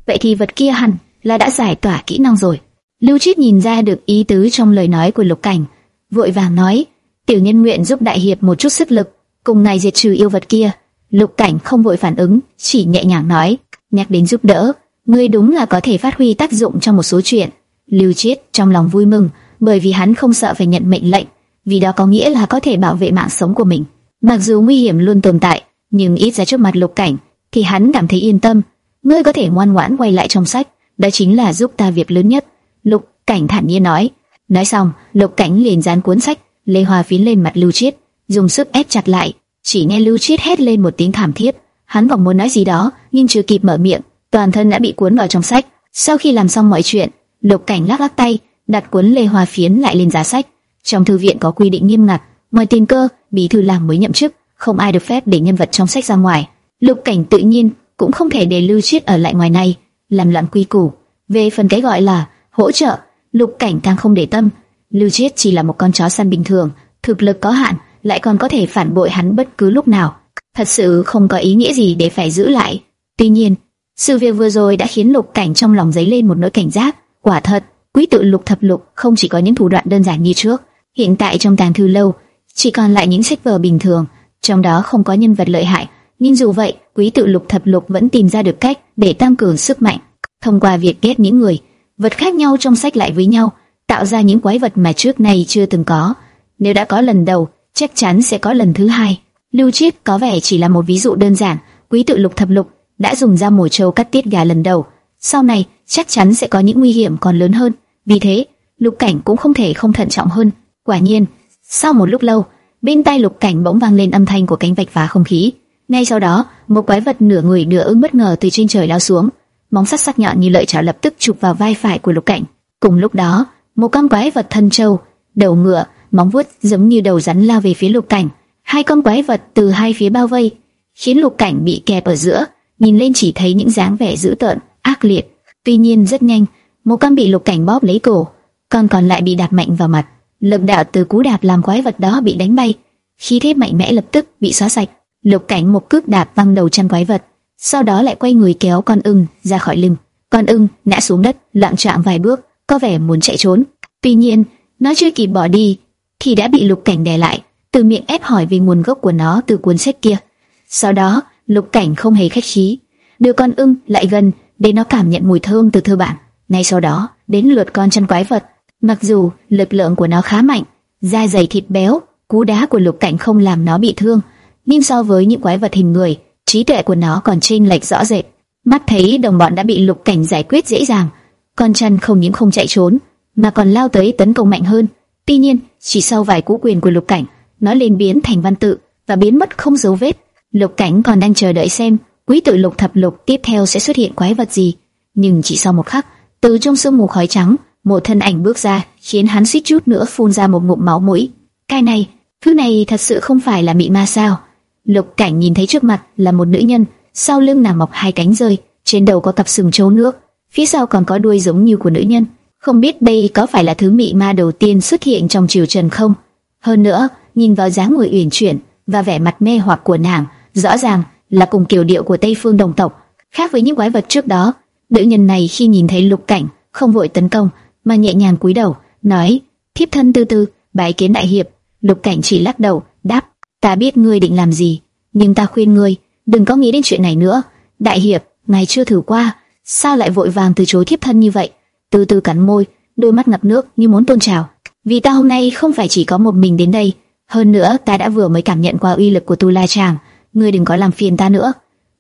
Vậy thì vật kia hẳn là đã giải tỏa kỹ năng rồi. Lưu Triết nhìn ra được ý tứ trong lời nói của Lục Cảnh, vội vàng nói: "Tiểu nhân nguyện giúp đại hiệp một chút sức lực, cùng ngài diệt trừ yêu vật kia." Lục Cảnh không vội phản ứng, chỉ nhẹ nhàng nói: "Nhắc đến giúp đỡ, ngươi đúng là có thể phát huy tác dụng trong một số chuyện." Lưu chiết trong lòng vui mừng, bởi vì hắn không sợ phải nhận mệnh lệnh, vì đó có nghĩa là có thể bảo vệ mạng sống của mình. Mặc dù nguy hiểm luôn tồn tại, nhưng ít ra trước mặt Lục Cảnh thì hắn cảm thấy yên tâm. Ngươi có thể ngoan ngoãn quay lại trong sách, đó chính là giúp ta việc lớn nhất. Lục Cảnh thản nhiên nói. Nói xong, Lục Cảnh liền dán cuốn sách, Lê Hoa phiến lên mặt Lưu Chiết, dùng sức ép chặt lại. Chỉ nghe Lưu Chiết hét lên một tiếng thảm thiết. Hắn còn muốn nói gì đó, nhưng chưa kịp mở miệng, toàn thân đã bị cuốn vào trong sách. Sau khi làm xong mọi chuyện, Lục Cảnh lắc lắc tay, đặt cuốn Lê Hoa phiến lại lên giá sách. Trong thư viện có quy định nghiêm ngặt, ngoài tiền cơ, bí thư làng mới nhậm chức, không ai được phép để nhân vật trong sách ra ngoài. Lục Cảnh tự nhiên cũng không thể để Lưu Triết ở lại ngoài này, làm loạn quy củ. Về phần cái gọi là hỗ trợ, Lục Cảnh càng không để tâm. Lưu Triết chỉ là một con chó săn bình thường, thực lực có hạn, lại còn có thể phản bội hắn bất cứ lúc nào. Thật sự không có ý nghĩa gì để phải giữ lại. Tuy nhiên, sự việc vừa rồi đã khiến Lục Cảnh trong lòng dấy lên một nỗi cảnh giác. Quả thật, quý tự Lục Thập Lục không chỉ có những thủ đoạn đơn giản như trước. Hiện tại trong tàng thư lâu, chỉ còn lại những sách vở bình thường trong đó không có nhân vật lợi hại, nhưng dù vậy, quý tự lục thập lục vẫn tìm ra được cách để tăng cường sức mạnh thông qua việc ghét những người vật khác nhau trong sách lại với nhau, tạo ra những quái vật mà trước nay chưa từng có. Nếu đã có lần đầu, chắc chắn sẽ có lần thứ hai. Lưu Chiết có vẻ chỉ là một ví dụ đơn giản, quý tự lục thập lục đã dùng ra mồi trâu cắt tiết gà lần đầu, sau này chắc chắn sẽ có những nguy hiểm còn lớn hơn. Vì thế, Lục Cảnh cũng không thể không thận trọng hơn. Quả nhiên, sau một lúc lâu, bên tai Lục Cảnh bỗng vang lên âm thanh của cánh vạch phá không khí. Ngay sau đó, một quái vật nửa người nửa ưng bất ngờ từ trên trời lao xuống, móng sắt sắc nhọn như lợi chảo lập tức chụp vào vai phải của Lục Cảnh. Cùng lúc đó, một con quái vật thân trâu, đầu ngựa, móng vuốt giống như đầu rắn lao về phía Lục Cảnh. Hai con quái vật từ hai phía bao vây, khiến Lục Cảnh bị kẹp ở giữa, nhìn lên chỉ thấy những dáng vẻ dữ tợn, ác liệt. Tuy nhiên rất nhanh, một con bị Lục Cảnh bóp lấy cổ, con còn lại bị đạp mạnh vào mặt. Lực đạo từ cú đạp làm quái vật đó bị đánh bay, khí thế mạnh mẽ lập tức bị xóa sạch. Lục Cảnh một cước đạp văng đầu chân quái vật, sau đó lại quay người kéo con ưng ra khỏi lưng. Con ưng ngã xuống đất, lạng trạng vài bước, có vẻ muốn chạy trốn. Tuy nhiên, nó chưa kịp bỏ đi thì đã bị Lục Cảnh đè lại, từ miệng ép hỏi về nguồn gốc của nó từ cuốn sách kia. Sau đó, Lục Cảnh không hề khách khí, đưa con ưng lại gần để nó cảm nhận mùi thơm từ thư bản. Ngay sau đó, đến lượt con chân quái vật. Mặc dù lực lượng của nó khá mạnh, da dày thịt béo, cú đá của Lục Cảnh không làm nó bị thương, nhưng so với những quái vật hình người, trí tuệ của nó còn chênh lệch rõ rệt. Mắt thấy đồng bọn đã bị Lục Cảnh giải quyết dễ dàng, con chân không những không chạy trốn, mà còn lao tới tấn công mạnh hơn. Tuy nhiên, chỉ sau vài cú quyền của Lục Cảnh, nó liền biến thành văn tự và biến mất không dấu vết. Lục Cảnh còn đang chờ đợi xem quý tự lục thập lục tiếp theo sẽ xuất hiện quái vật gì. Nhưng chỉ sau một khắc, từ trong sương mù khói trắng, một thân ảnh bước ra, khiến hắn suýt chút nữa phun ra một ngụm máu mũi. Cái này, thứ này thật sự không phải là mị ma sao? Lục Cảnh nhìn thấy trước mặt là một nữ nhân, sau lưng nàng mọc hai cánh rơi, trên đầu có cặp sừng trâu nước, phía sau còn có đuôi giống như của nữ nhân. Không biết đây có phải là thứ mị ma đầu tiên xuất hiện trong triều trần không? Hơn nữa, nhìn vào dáng người uyển chuyển và vẻ mặt mê hoặc của nàng, rõ ràng là cùng kiểu điệu của Tây phương đồng tộc. Khác với những quái vật trước đó, nữ nhân này khi nhìn thấy Lục Cảnh, không vội tấn công, mà nhẹ nhàng cúi đầu, nói: "Thiếp thân từ từ, bái kiến đại hiệp." Lục Cảnh chỉ lắc đầu, đáp: "Ta biết ngươi định làm gì, nhưng ta khuyên ngươi đừng có nghĩ đến chuyện này nữa. Đại hiệp, ngài chưa thử qua, sao lại vội vàng từ chối thiếp thân như vậy?" Từ từ cắn môi, đôi mắt ngập nước như muốn tôn trào. "Vì ta hôm nay không phải chỉ có một mình đến đây, hơn nữa ta đã vừa mới cảm nhận qua uy lực của Tu La Tràng, ngươi đừng có làm phiền ta nữa."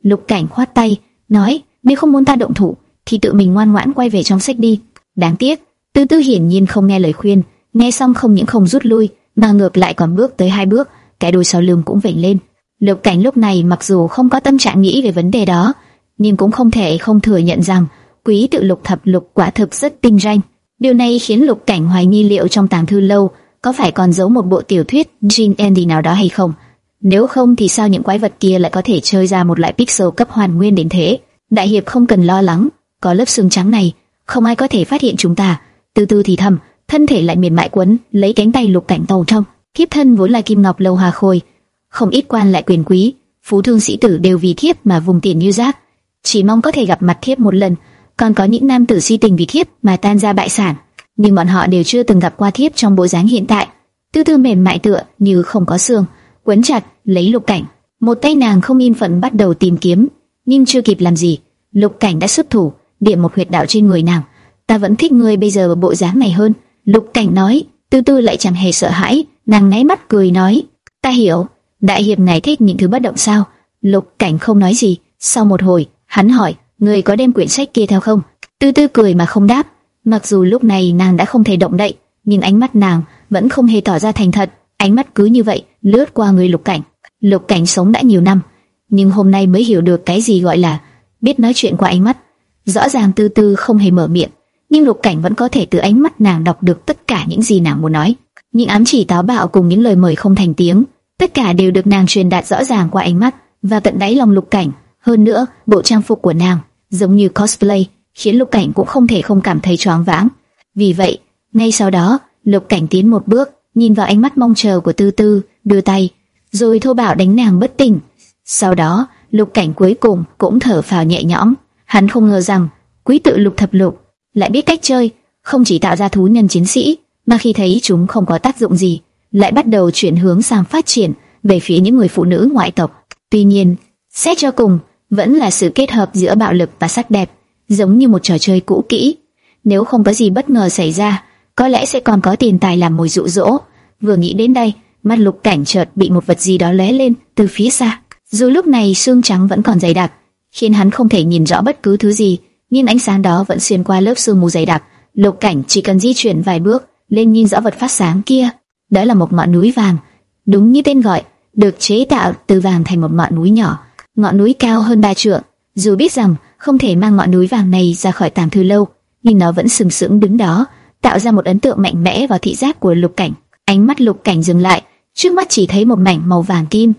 Lục Cảnh khoát tay, nói: "Nếu không muốn ta động thủ, thì tự mình ngoan ngoãn quay về trong sách đi." Đáng tiếc, Tư Tư hiển nhiên không nghe lời khuyên, nghe xong không những không rút lui, mà ngược lại còn bước tới hai bước, cái đuôi sau lưng cũng vểnh lên. Lục Cảnh lúc này mặc dù không có tâm trạng nghĩ về vấn đề đó, nhưng cũng không thể không thừa nhận rằng quý tự lục thập lục quả thực rất tinh ranh. Điều này khiến Lục Cảnh hoài nghi liệu trong tàng thư lâu có phải còn giấu một bộ tiểu thuyết Jin Andy nào đó hay không. Nếu không thì sao những quái vật kia lại có thể chơi ra một loại pixel cấp hoàn nguyên đến thế? Đại hiệp không cần lo lắng, có lớp xương trắng này, không ai có thể phát hiện chúng ta. Từ từ thì thầm, thân thể lại mềm mại quấn lấy cánh tay lục cảnh tàu trong. Thiếp thân vốn là kim ngọc lâu hà khôi, không ít quan lại quyền quý, phú thương sĩ tử đều vì thiếp mà vùng tiền như rác. Chỉ mong có thể gặp mặt thiếp một lần. Còn có những nam tử si tình vì thiếp mà tan ra bại sản, nhưng bọn họ đều chưa từng gặp qua thiếp trong bộ dáng hiện tại. Tư tư mềm mại tựa như không có xương, quấn chặt lấy lục cảnh. Một tay nàng không yên phận bắt đầu tìm kiếm, nhưng chưa kịp làm gì, lục cảnh đã xuất thủ, điểm một huyệt đạo trên người nàng. Ta vẫn thích ngươi bây giờ bộ dáng này hơn. Lục cảnh nói, tư tư lại chẳng hề sợ hãi, nàng nháy mắt cười nói, ta hiểu, đại hiệp này thích những thứ bất động sao? Lục cảnh không nói gì. Sau một hồi, hắn hỏi, người có đem quyển sách kia theo không? Tư tư cười mà không đáp. Mặc dù lúc này nàng đã không thể động đậy, nhưng ánh mắt nàng vẫn không hề tỏ ra thành thật. Ánh mắt cứ như vậy lướt qua người lục cảnh. Lục cảnh sống đã nhiều năm, nhưng hôm nay mới hiểu được cái gì gọi là biết nói chuyện qua ánh mắt. Rõ ràng Tư Tư không hề mở miệng, nhưng Lục Cảnh vẫn có thể từ ánh mắt nàng đọc được tất cả những gì nàng muốn nói. Những ám chỉ táo bạo cùng những lời mời không thành tiếng, tất cả đều được nàng truyền đạt rõ ràng qua ánh mắt và tận đáy lòng Lục Cảnh. Hơn nữa, bộ trang phục của nàng giống như cosplay, khiến Lục Cảnh cũng không thể không cảm thấy choáng váng. Vì vậy, ngay sau đó, Lục Cảnh tiến một bước, nhìn vào ánh mắt mong chờ của Tư Tư, đưa tay, rồi thô bạo đánh nàng bất tỉnh. Sau đó, Lục Cảnh cuối cùng cũng thở phào nhẹ nhõm. Hắn không ngờ rằng quý tự lục thập lục lại biết cách chơi, không chỉ tạo ra thú nhân chiến sĩ, mà khi thấy chúng không có tác dụng gì, lại bắt đầu chuyển hướng sang phát triển về phía những người phụ nữ ngoại tộc. Tuy nhiên, xét cho cùng, vẫn là sự kết hợp giữa bạo lực và sắc đẹp, giống như một trò chơi cũ kỹ. Nếu không có gì bất ngờ xảy ra, có lẽ sẽ còn có tiền tài làm mồi dụ dỗ. Vừa nghĩ đến đây, mắt lục cảnh chợt bị một vật gì đó lóe lên từ phía xa. Dù lúc này xương trắng vẫn còn dày đặc, khiến hắn không thể nhìn rõ bất cứ thứ gì, nhưng ánh sáng đó vẫn xuyên qua lớp sương mù dày đặc. Lục cảnh chỉ cần di chuyển vài bước, lên nhìn rõ vật phát sáng kia. Đó là một ngọn núi vàng, đúng như tên gọi, được chế tạo từ vàng thành một ngọn núi nhỏ. Ngọn núi cao hơn ba trượng. Dù biết rằng không thể mang ngọn núi vàng này ra khỏi tàng thư lâu, nhưng nó vẫn sừng sững đứng đó, tạo ra một ấn tượng mạnh mẽ vào thị giác của lục cảnh. Ánh mắt lục cảnh dừng lại, trước mắt chỉ thấy một mảnh màu vàng kim.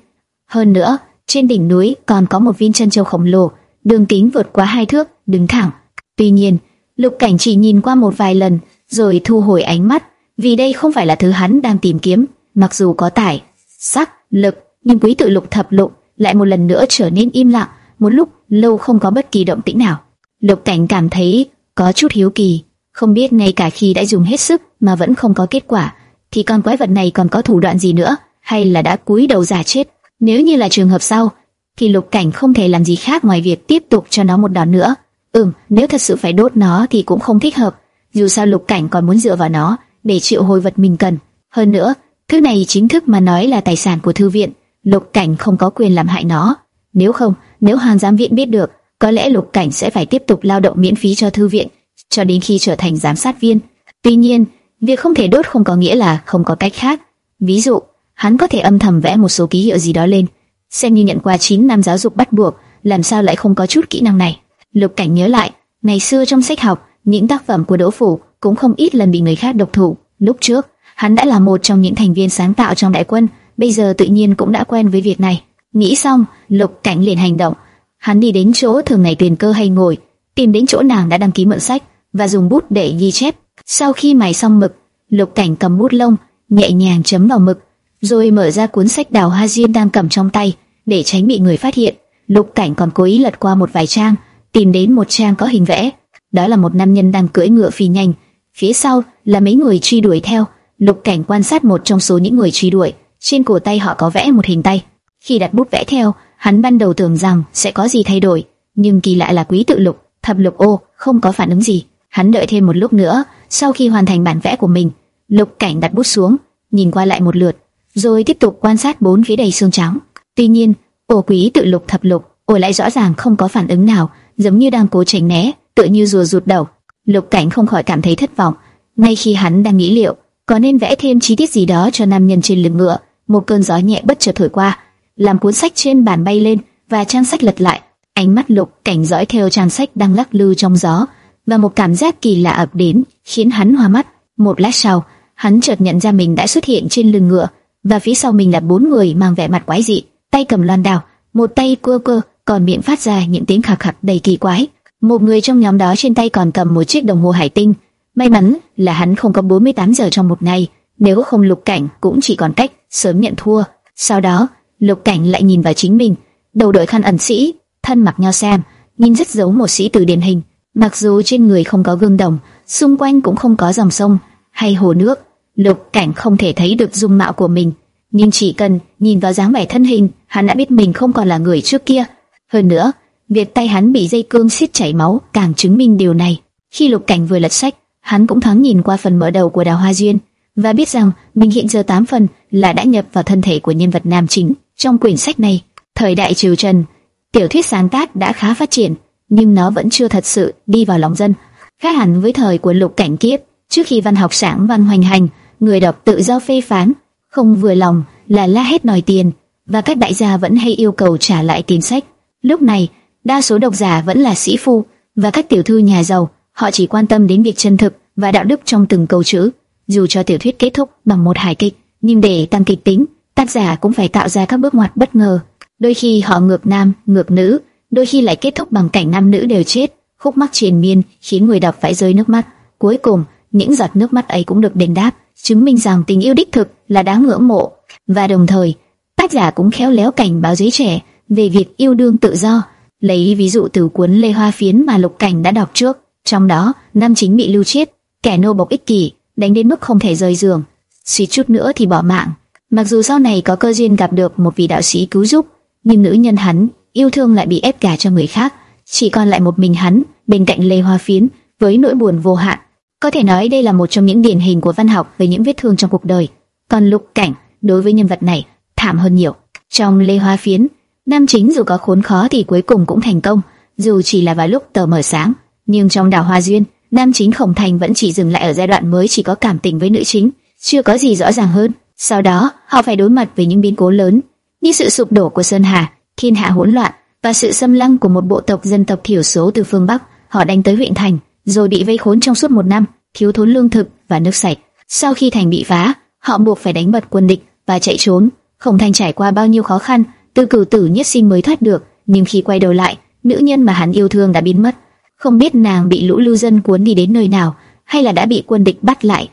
Hơn nữa, trên đỉnh núi còn có một viên chân châu khổng lồ, đường kính vượt quá hai thước, đứng thẳng. Tuy nhiên, lục cảnh chỉ nhìn qua một vài lần, rồi thu hồi ánh mắt, vì đây không phải là thứ hắn đang tìm kiếm. Mặc dù có tải, sắc, lực, nhưng quý tự lục thập lục lại một lần nữa trở nên im lặng, một lúc lâu không có bất kỳ động tĩnh nào. Lục cảnh cảm thấy có chút hiếu kỳ, không biết ngay cả khi đã dùng hết sức mà vẫn không có kết quả, thì con quái vật này còn có thủ đoạn gì nữa, hay là đã cúi đầu giả chết. Nếu như là trường hợp sau, thì lục cảnh không thể làm gì khác ngoài việc tiếp tục cho nó một đòn nữa. Ừm, nếu thật sự phải đốt nó thì cũng không thích hợp. Dù sao lục cảnh còn muốn dựa vào nó để triệu hồi vật mình cần. Hơn nữa, thứ này chính thức mà nói là tài sản của thư viện, lục cảnh không có quyền làm hại nó. Nếu không, nếu hàng giám viện biết được, có lẽ lục cảnh sẽ phải tiếp tục lao động miễn phí cho thư viện, cho đến khi trở thành giám sát viên. Tuy nhiên, việc không thể đốt không có nghĩa là không có cách khác. Ví dụ, hắn có thể âm thầm vẽ một số ký hiệu gì đó lên, xem như nhận qua 9 năm giáo dục bắt buộc, làm sao lại không có chút kỹ năng này. Lục Cảnh nhớ lại, ngày xưa trong sách học, những tác phẩm của Đỗ Phủ cũng không ít lần bị người khác độc thủ. Lúc trước, hắn đã là một trong những thành viên sáng tạo trong đại quân, bây giờ tự nhiên cũng đã quen với việc này. Nghĩ xong, Lục Cảnh liền hành động. Hắn đi đến chỗ thường ngày tiền cơ hay ngồi, tìm đến chỗ nàng đã đăng ký mượn sách và dùng bút để ghi chép. Sau khi mài xong mực, Lục Cảnh cầm bút lông, nhẹ nhàng chấm vào mực, rồi mở ra cuốn sách Đào Hoa Diên đang cầm trong tay, để tránh bị người phát hiện. Lục Cảnh còn cố ý lật qua một vài trang, tìm đến một trang có hình vẽ. Đó là một nam nhân đang cưỡi ngựa phi nhanh, phía sau là mấy người truy đuổi theo. Lục Cảnh quan sát một trong số những người truy đuổi, trên cổ tay họ có vẽ một hình tay. Khi đặt bút vẽ theo, hắn ban đầu tưởng rằng sẽ có gì thay đổi, nhưng kỳ lạ là quý tự lục, thập lục ô không có phản ứng gì. Hắn đợi thêm một lúc nữa, sau khi hoàn thành bản vẽ của mình, Lục Cảnh đặt bút xuống, nhìn qua lại một lượt, rồi tiếp tục quan sát bốn phía đầy xương trắng. Tuy nhiên, ổ quý tự lục thập lục, ổ lại rõ ràng không có phản ứng nào, giống như đang cố tránh né, tựa như rùa rụt đầu. Lục Cảnh không khỏi cảm thấy thất vọng. Ngay khi hắn đang nghĩ liệu có nên vẽ thêm chi tiết gì đó cho nam nhân trên lưng ngựa, một cơn gió nhẹ bất chợt thổi qua, làm cuốn sách trên bàn bay lên và trang sách lật lại. Ánh mắt Lục Cảnh dõi theo trang sách đang lắc lư trong gió, và một cảm giác kỳ lạ ập đến, khiến hắn hoa mắt. Một lát sau, hắn chợt nhận ra mình đã xuất hiện trên lưng ngựa, và phía sau mình là bốn người mang vẻ mặt quái dị, tay cầm loan đao, một tay cua cơ, còn miệng phát ra những tiếng khạc khạc đầy kỳ quái. Một người trong nhóm đó trên tay còn cầm một chiếc đồng hồ hải tinh. May mắn là hắn không có 48 giờ trong một ngày, nếu không lục cảnh cũng chỉ còn cách sớm nhận thua. Sau đó, lục cảnh lại nhìn vào chính mình, đầu đội khăn ẩn sĩ, thân mặc nho sam, nhìn rất giống một sĩ tử điển hình. Mặc dù trên người không có gương đồng, xung quanh cũng không có dòng sông hay hồ nước, Lục Cảnh không thể thấy được dung mạo của mình, nhưng chỉ cần nhìn vào dáng vẻ thân hình, hắn đã biết mình không còn là người trước kia. Hơn nữa, việc tay hắn bị dây cương siết chảy máu càng chứng minh điều này. Khi Lục Cảnh vừa lật sách, hắn cũng thoáng nhìn qua phần mở đầu của Đào Hoa Duyên và biết rằng mình hiện giờ tám phần là đã nhập vào thân thể của nhân vật nam chính trong quyển sách này. Thời đại triều Trần, tiểu thuyết sáng tác đã khá phát triển, nhưng nó vẫn chưa thật sự đi vào lòng dân. Khác hẳn với thời của Lục Cảnh kiếp, trước khi văn học sáng văn hoành hành, người đọc tự do phê phán, không vừa lòng là la hét đòi tiền, và các đại gia vẫn hay yêu cầu trả lại tiền sách. Lúc này, đa số độc giả vẫn là sĩ phu và các tiểu thư nhà giàu, họ chỉ quan tâm đến việc chân thực và đạo đức trong từng câu chữ. Dù cho tiểu thuyết kết thúc bằng một hài kịch, nhưng để tăng kịch tính, tác giả cũng phải tạo ra các bước ngoặt bất ngờ. Đôi khi họ ngược nam, ngược nữ, đôi khi lại kết thúc bằng cảnh nam nữ đều chết, khúc mắc triền miên khiến người đọc phải rơi nước mắt. Cuối cùng, những giọt nước mắt ấy cũng được đền đáp chứng minh rằng tình yêu đích thực là đáng ngưỡng mộ và đồng thời tác giả cũng khéo léo cảnh báo giới trẻ về việc yêu đương tự do. Lấy ví dụ từ cuốn Lê Hoa Phiến mà Lục Cảnh đã đọc trước, trong đó nam chính bị lưu chết, kẻ nô bộc ích kỷ, đánh đến mức không thể rời giường, suýt chút nữa thì bỏ mạng. Mặc dù sau này có cơ duyên gặp được một vị đạo sĩ cứu giúp, nhưng nữ nhân hắn yêu thương lại bị ép gả cho người khác, chỉ còn lại một mình hắn bên cạnh Lê Hoa Phiến với nỗi buồn vô hạn. Có thể nói đây là một trong những điển hình của văn học về những vết thương trong cuộc đời. Còn Lục Cảnh đối với nhân vật này thảm hơn nhiều. Trong Lê Hoa Phiến, nam chính dù có khốn khó thì cuối cùng cũng thành công, dù chỉ là vào lúc tờ mở sáng. Nhưng trong Đào Hoa Duyên, nam chính Khổng Thành vẫn chỉ dừng lại ở giai đoạn mới chỉ có cảm tình với nữ chính, chưa có gì rõ ràng hơn. Sau đó, họ phải đối mặt với những biến cố lớn, như sự sụp đổ của Sơn Hà, thiên hạ hỗn loạn và sự xâm lăng của một bộ tộc dân tộc thiểu số từ phương Bắc. Họ đánh tới huyện thành, rồi bị vây khốn trong suốt một năm, thiếu thốn lương thực và nước sạch. Sau khi thành bị phá, họ buộc phải đánh bật quân địch và chạy trốn. Khổng Thành trải qua bao nhiêu khó khăn, tư cử tử nhất sinh mới thoát được, nhưng khi quay đầu lại, nữ nhân mà hắn yêu thương đã biến mất. Không biết nàng bị lũ lưu dân cuốn đi đến nơi nào, hay là đã bị quân địch bắt lại.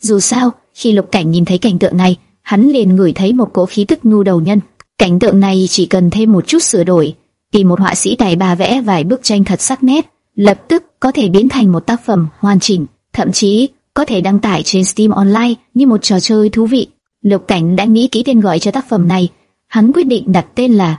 Dù sao, khi Lục Cảnh nhìn thấy cảnh tượng này, hắn liền ngửi thấy một cỗ khí tức ngu đầu nhân. Cảnh tượng này chỉ cần thêm một chút sửa đổi, tìm một họa sĩ tài ba vẽ vài bức tranh thật sắc nét, lập tức có thể biến thành một tác phẩm hoàn chỉnh, thậm chí có thể đăng tải trên Steam Online như một trò chơi thú vị. Lục Cảnh đã nghĩ kỹ tên gọi cho tác phẩm này, hắn quyết định đặt tên là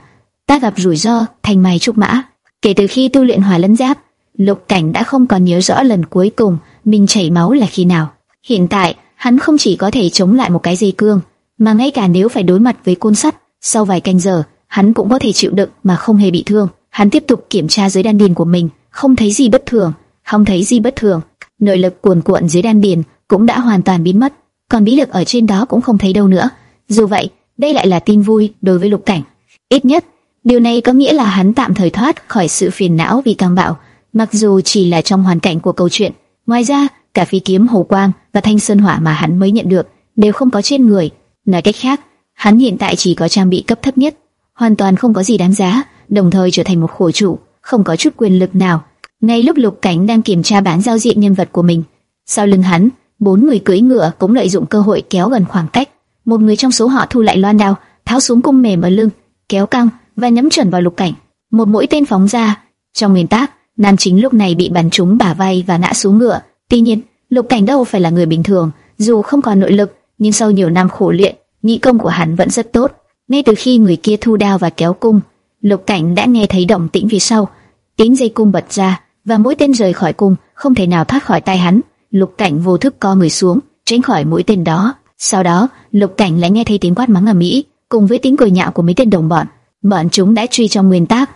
Ta gặp rủi ro, thành mày trúc mã. Kể từ khi tu luyện hỏa lân giáp, Lục Cảnh đã không còn nhớ rõ lần cuối cùng mình chảy máu là khi nào. Hiện tại, hắn không chỉ có thể chống lại một cái dây cương, mà ngay cả nếu phải đối mặt với côn sắt, sau vài canh giờ, hắn cũng có thể chịu đựng mà không hề bị thương. Hắn tiếp tục kiểm tra dưới đan điền của mình, không thấy gì bất thường, không thấy gì bất thường. Nội lực cuồn cuộn dưới đan điền cũng đã hoàn toàn biến mất, còn bí lực ở trên đó cũng không thấy đâu nữa. Dù vậy, đây lại là tin vui đối với Lục Cảnh. Ít nhất, điều này có nghĩa là hắn tạm thời thoát khỏi sự phiền não vì căng bạo, mặc dù chỉ là trong hoàn cảnh của câu chuyện. Ngoài ra, cả phi kiếm hồ quang và thanh sơn hỏa mà hắn mới nhận được đều không có trên người. Nói cách khác, hắn hiện tại chỉ có trang bị cấp thấp nhất, hoàn toàn không có gì đáng giá, đồng thời trở thành một khổ chủ, không có chút quyền lực nào. Ngay lúc Lục Cảnh đang kiểm tra bản giao diện nhân vật của mình, sau lưng hắn, bốn người cưỡi ngựa cũng lợi dụng cơ hội kéo gần khoảng cách. Một người trong số họ thu lại loan đao, tháo xuống cung mềm ở lưng, kéo căng và nhắm chuẩn vào Lục Cảnh. Một mũi tên phóng ra. Trong nguyên tắc, nam chính lúc này bị bắn trúng bả vai và ngã xuống ngựa. Tuy nhiên, Lục Cảnh đâu phải là người bình thường, dù không còn nội lực, nhưng sau nhiều năm khổ luyện, nhị công của hắn vẫn rất tốt. Ngay từ khi người kia thu đao và kéo cung, Lục Cảnh đã nghe thấy động tĩnh phía sau, tiếng dây cung bật ra và mũi tên rời khỏi cung, không thể nào thoát khỏi tay hắn. Lục Cảnh vô thức co người xuống, tránh khỏi mũi tên đó. Sau đó, Lục Cảnh lại nghe thấy tiếng quát mắng ở mỹ, cùng với tiếng cười nhạo của mấy tên đồng bọn. Bọn chúng đã truy trong nguyên tác,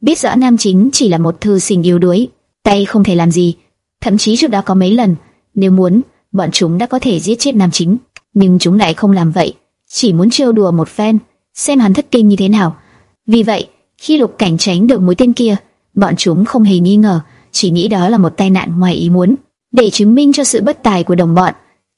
biết rõ nam chính chỉ là một thư sinh yếu đuối, tay không thể làm gì. Thậm chí trước đó có mấy lần, nếu muốn, bọn chúng đã có thể giết chết nam chính, nhưng chúng lại không làm vậy, chỉ muốn trêu đùa một phen, xem hắn thất kinh như thế nào. Vì vậy, khi Lục Cảnh tránh được mũi tên kia, bọn chúng không hề nghi ngờ, chỉ nghĩ đó là một tai nạn ngoài ý muốn, để chứng minh cho sự bất tài của đồng bọn.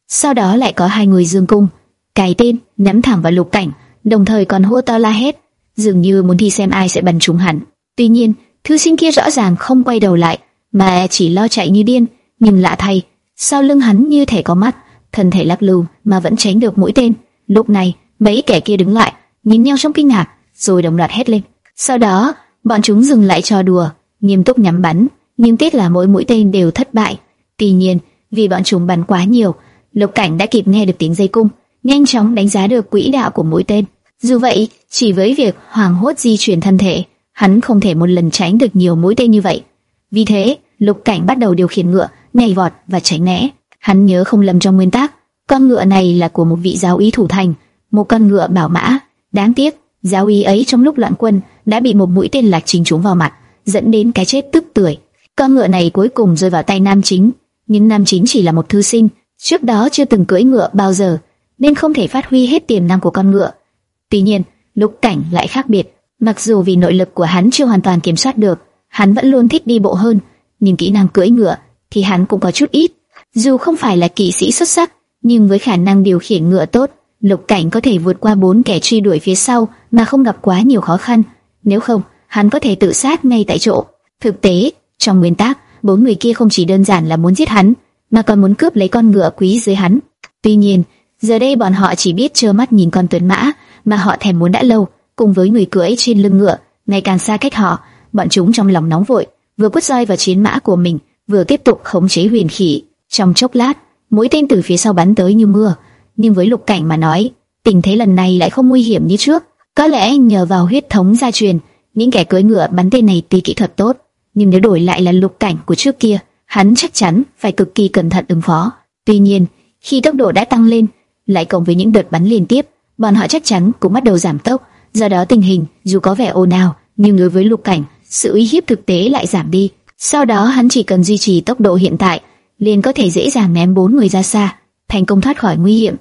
Sau đó lại có hai người dương cung, cài tên, nắm thẳng vào Lục Cảnh, đồng thời còn hô to la hét, dường như muốn thi xem ai sẽ bắn trúng hắn. Tuy nhiên, thư sinh kia rõ ràng không quay đầu lại, mà chỉ lo chạy như điên, nhưng lạ thay, sau lưng hắn như thể có mắt, thân thể lắc lư mà vẫn tránh được mũi tên. Lúc này, mấy kẻ kia đứng lại, nhìn nhau trong kinh ngạc, rồi đồng loạt hét lên. Sau đó, bọn chúng dừng lại trò đùa, nghiêm túc nhắm bắn, nhưng tiếc là mỗi mũi tên đều thất bại. Tuy nhiên, vì bọn chúng bắn quá nhiều, Lục Cảnh đã kịp nghe được tiếng dây cung, nhanh chóng đánh giá được quỹ đạo của mũi tên. Dù vậy, chỉ với việc hoàng hốt di chuyển thân thể, hắn không thể một lần tránh được nhiều mũi tên như vậy. Vì thế, Lục Cảnh bắt đầu điều khiển ngựa, nhảy vọt và tránh né. Hắn nhớ không lầm trong nguyên tắc, con ngựa này là của một vị giáo úy thủ thành, một con ngựa bảo mã. Đáng tiếc, giáo úy ấy trong lúc loạn quân đã bị một mũi tên lạc chính trúng vào mặt, dẫn đến cái chết tức tưởi. Con ngựa này cuối cùng rơi vào tay nam chính, nhưng nam chính chỉ là một thư sinh, trước đó chưa từng cưỡi ngựa bao giờ, nên không thể phát huy hết tiềm năng của con ngựa. Tuy nhiên, Lục Cảnh lại khác biệt, mặc dù vì nội lực của hắn chưa hoàn toàn kiểm soát được, hắn vẫn luôn thích đi bộ hơn, nhưng kỹ năng cưỡi ngựa thì hắn cũng có chút ít. Dù không phải là kỵ sĩ xuất sắc, nhưng với khả năng điều khiển ngựa tốt, Lục Cảnh có thể vượt qua bốn kẻ truy đuổi phía sau mà không gặp quá nhiều khó khăn. Nếu không, hắn có thể tự sát ngay tại chỗ. Thực tế, trong nguyên tắc, bốn người kia không chỉ đơn giản là muốn giết hắn, mà còn muốn cướp lấy con ngựa quý dưới hắn. Tuy nhiên, giờ đây bọn họ chỉ biết trơ mắt nhìn con tuấn mã mà họ thèm muốn đã lâu, cùng với người cưỡi trên lưng ngựa, ngày càng xa cách họ, bọn chúng trong lòng nóng vội, vừa quất roi vào chiến mã của mình, vừa tiếp tục khống chế huyền khỉ. Trong chốc lát, mũi tên từ phía sau bắn tới như mưa, nhưng với lục cảnh mà nói, tình thế lần này lại không nguy hiểm như trước. Có lẽ nhờ vào huyết thống gia truyền, những kẻ cưỡi ngựa bắn tên này tuy kỹ thuật tốt, nhưng nếu đổi lại là lục cảnh của trước kia, hắn chắc chắn phải cực kỳ cẩn thận ứng phó. Tuy nhiên, khi tốc độ đã tăng lên, lại cộng với những đợt bắn liên tiếp, bọn họ chắc chắn cũng bắt đầu giảm tốc. Do đó tình hình dù có vẻ ồn ào, nhưng đối với lục cảnh, sự uy hiếp thực tế lại giảm đi. Sau đó hắn chỉ cần duy trì tốc độ hiện tại, liền có thể dễ dàng ném bốn người ra xa, thành công thoát khỏi nguy hiểm.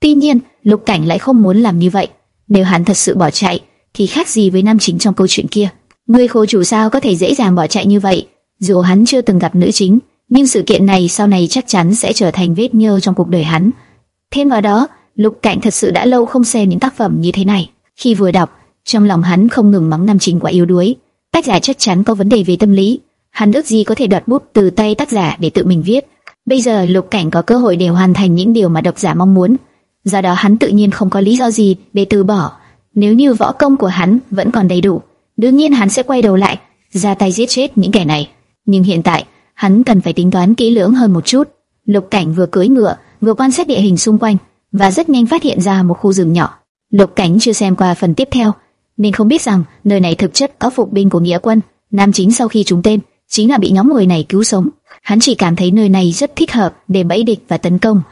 Tuy nhiên, lục cảnh lại không muốn làm như vậy. Nếu hắn thật sự bỏ chạy, thì khác gì với nam chính trong câu chuyện kia. Người khổ chủ sao có thể dễ dàng bỏ chạy như vậy? Dù hắn chưa từng gặp nữ chính, nhưng sự kiện này sau này chắc chắn sẽ trở thành vết nhơ trong cuộc đời hắn. Thêm vào đó, Lục Cảnh thật sự đã lâu không xem những tác phẩm như thế này. Khi vừa đọc, trong lòng hắn không ngừng mắng nam chính quá yếu đuối. Tác giả chắc chắn có vấn đề về tâm lý. Hắn ước gì có thể đoạt bút từ tay tác giả để tự mình viết. Bây giờ Lục Cảnh có cơ hội để hoàn thành những điều mà độc giả mong muốn. Do đó hắn tự nhiên không có lý do gì để từ bỏ. Nếu như võ công của hắn vẫn còn đầy đủ, đương nhiên hắn sẽ quay đầu lại, ra tay giết chết những kẻ này. Nhưng hiện tại, hắn cần phải tính toán kỹ lưỡng hơn một chút. Lục Cảnh vừa cưỡi ngựa, vừa quan sát địa hình xung quanh và rất nhanh phát hiện ra một khu rừng nhỏ. Lục Cảnh chưa xem qua phần tiếp theo, nên không biết rằng nơi này thực chất có phục binh của nghĩa quân. Nam chính sau khi trúng tên, chính là bị nhóm người này cứu sống. Hắn chỉ cảm thấy nơi này rất thích hợp để bẫy địch và tấn công,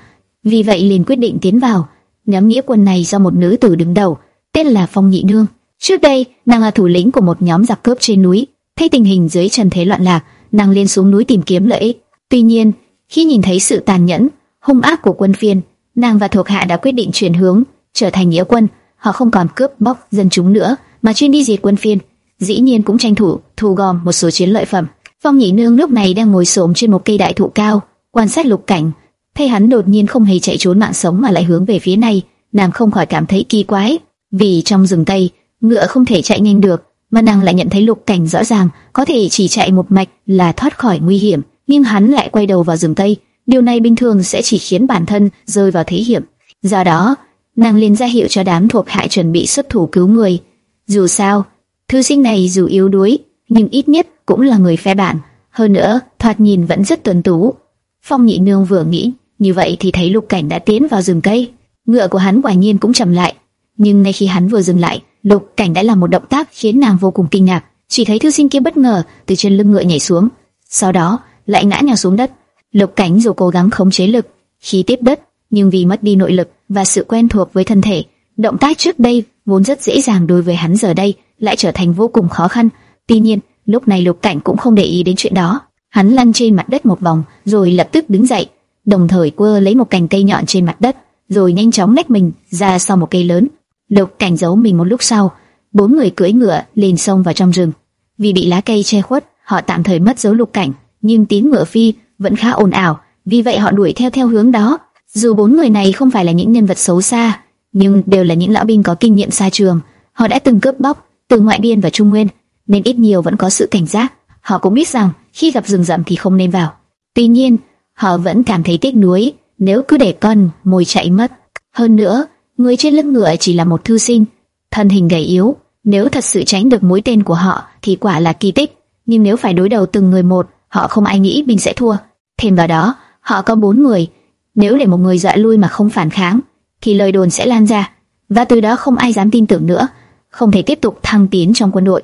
vì vậy liền quyết định tiến vào. Nhóm nghĩa quân này do một nữ tử đứng đầu, tên là Phong Nhị Nương. Trước đây, nàng là thủ lĩnh của một nhóm giặc cướp trên núi. Thấy tình hình dưới trần thế loạn lạc, nàng lên xuống núi tìm kiếm lợi ích. Tuy nhiên, khi nhìn thấy sự tàn nhẫn, hung ác của quân phiên, nàng và thuộc hạ đã quyết định chuyển hướng, trở thành nghĩa quân. Họ không còn cướp bóc dân chúng nữa, mà chuyên đi diệt quân phiên. Dĩ nhiên cũng tranh thủ thu gom một số chiến lợi phẩm. Phong Nhị Nương lúc này đang ngồi xổm trên một cây đại thụ cao, quan sát lục cảnh. Thấy hắn đột nhiên không hề chạy trốn mạng sống mà lại hướng về phía này, nàng không khỏi cảm thấy kỳ quái, vì trong rừng tây, ngựa không thể chạy nhanh được, mà nàng lại nhận thấy lục cảnh rõ ràng có thể chỉ chạy một mạch là thoát khỏi nguy hiểm, nhưng hắn lại quay đầu vào rừng tây, điều này bình thường sẽ chỉ khiến bản thân rơi vào thế hiểm. Do đó, nàng liền ra hiệu cho đám thuộc hạ chuẩn bị xuất thủ cứu người. Dù sao, thư sinh này dù yếu đuối, nhưng ít nhất cũng là người phe bản, hơn nữa thoạt nhìn vẫn rất tuấn tú. Phong Nhị Nương vừa nghĩ như vậy thì thấy Lục Cảnh đã tiến vào rừng cây, ngựa của hắn quả nhiên cũng chậm lại, nhưng ngay khi hắn vừa dừng lại, Lục Cảnh đã làm một động tác khiến nàng vô cùng kinh ngạc. Chỉ thấy thư sinh kia bất ngờ từ trên lưng ngựa nhảy xuống, sau đó lại ngã nhào xuống đất. Lục Cảnh dù cố gắng khống chế lực khi tiếp đất, nhưng vì mất đi nội lực và sự quen thuộc với thân thể, động tác trước đây vốn rất dễ dàng đối với hắn giờ đây lại trở thành vô cùng khó khăn. Tuy nhiên, lúc này Lục Cảnh cũng không để ý đến chuyện đó. Hắn lăn trên mặt đất một vòng, rồi lập tức đứng dậy, đồng thời quơ lấy một cành cây nhọn trên mặt đất, rồi nhanh chóng lách mình ra sau một cây lớn. Lục cảnh giấu mình một lúc sau, bốn người cưỡi ngựa lên sông vào trong rừng. Vì bị lá cây che khuất, họ tạm thời mất dấu lục cảnh, nhưng tiếng ngựa phi vẫn khá ồn ào, vì vậy họ đuổi theo theo hướng đó. Dù bốn người này không phải là những nhân vật xấu xa, nhưng đều là những lão binh có kinh nghiệm xa trường. Họ đã từng cướp bóc từ ngoại biên và trung nguyên, nên ít nhiều vẫn có sự cảnh giác. Họ cũng biết rằng khi gặp rừng rậm thì không nên vào. Tuy nhiên, họ vẫn cảm thấy tiếc nuối nếu cứ để con mồi chạy mất. Hơn nữa, người trên lưng ngựa chỉ là một thư sinh, thân hình gầy yếu, nếu thật sự tránh được mũi tên của họ thì quả là kỳ tích, nhưng nếu phải đối đầu từng người một, họ không ai nghĩ mình sẽ thua. Thêm vào đó, họ có bốn người, nếu để một người dọa lui mà không phản kháng, thì lời đồn sẽ lan ra, và từ đó không ai dám tin tưởng nữa, không thể tiếp tục thăng tiến trong quân đội.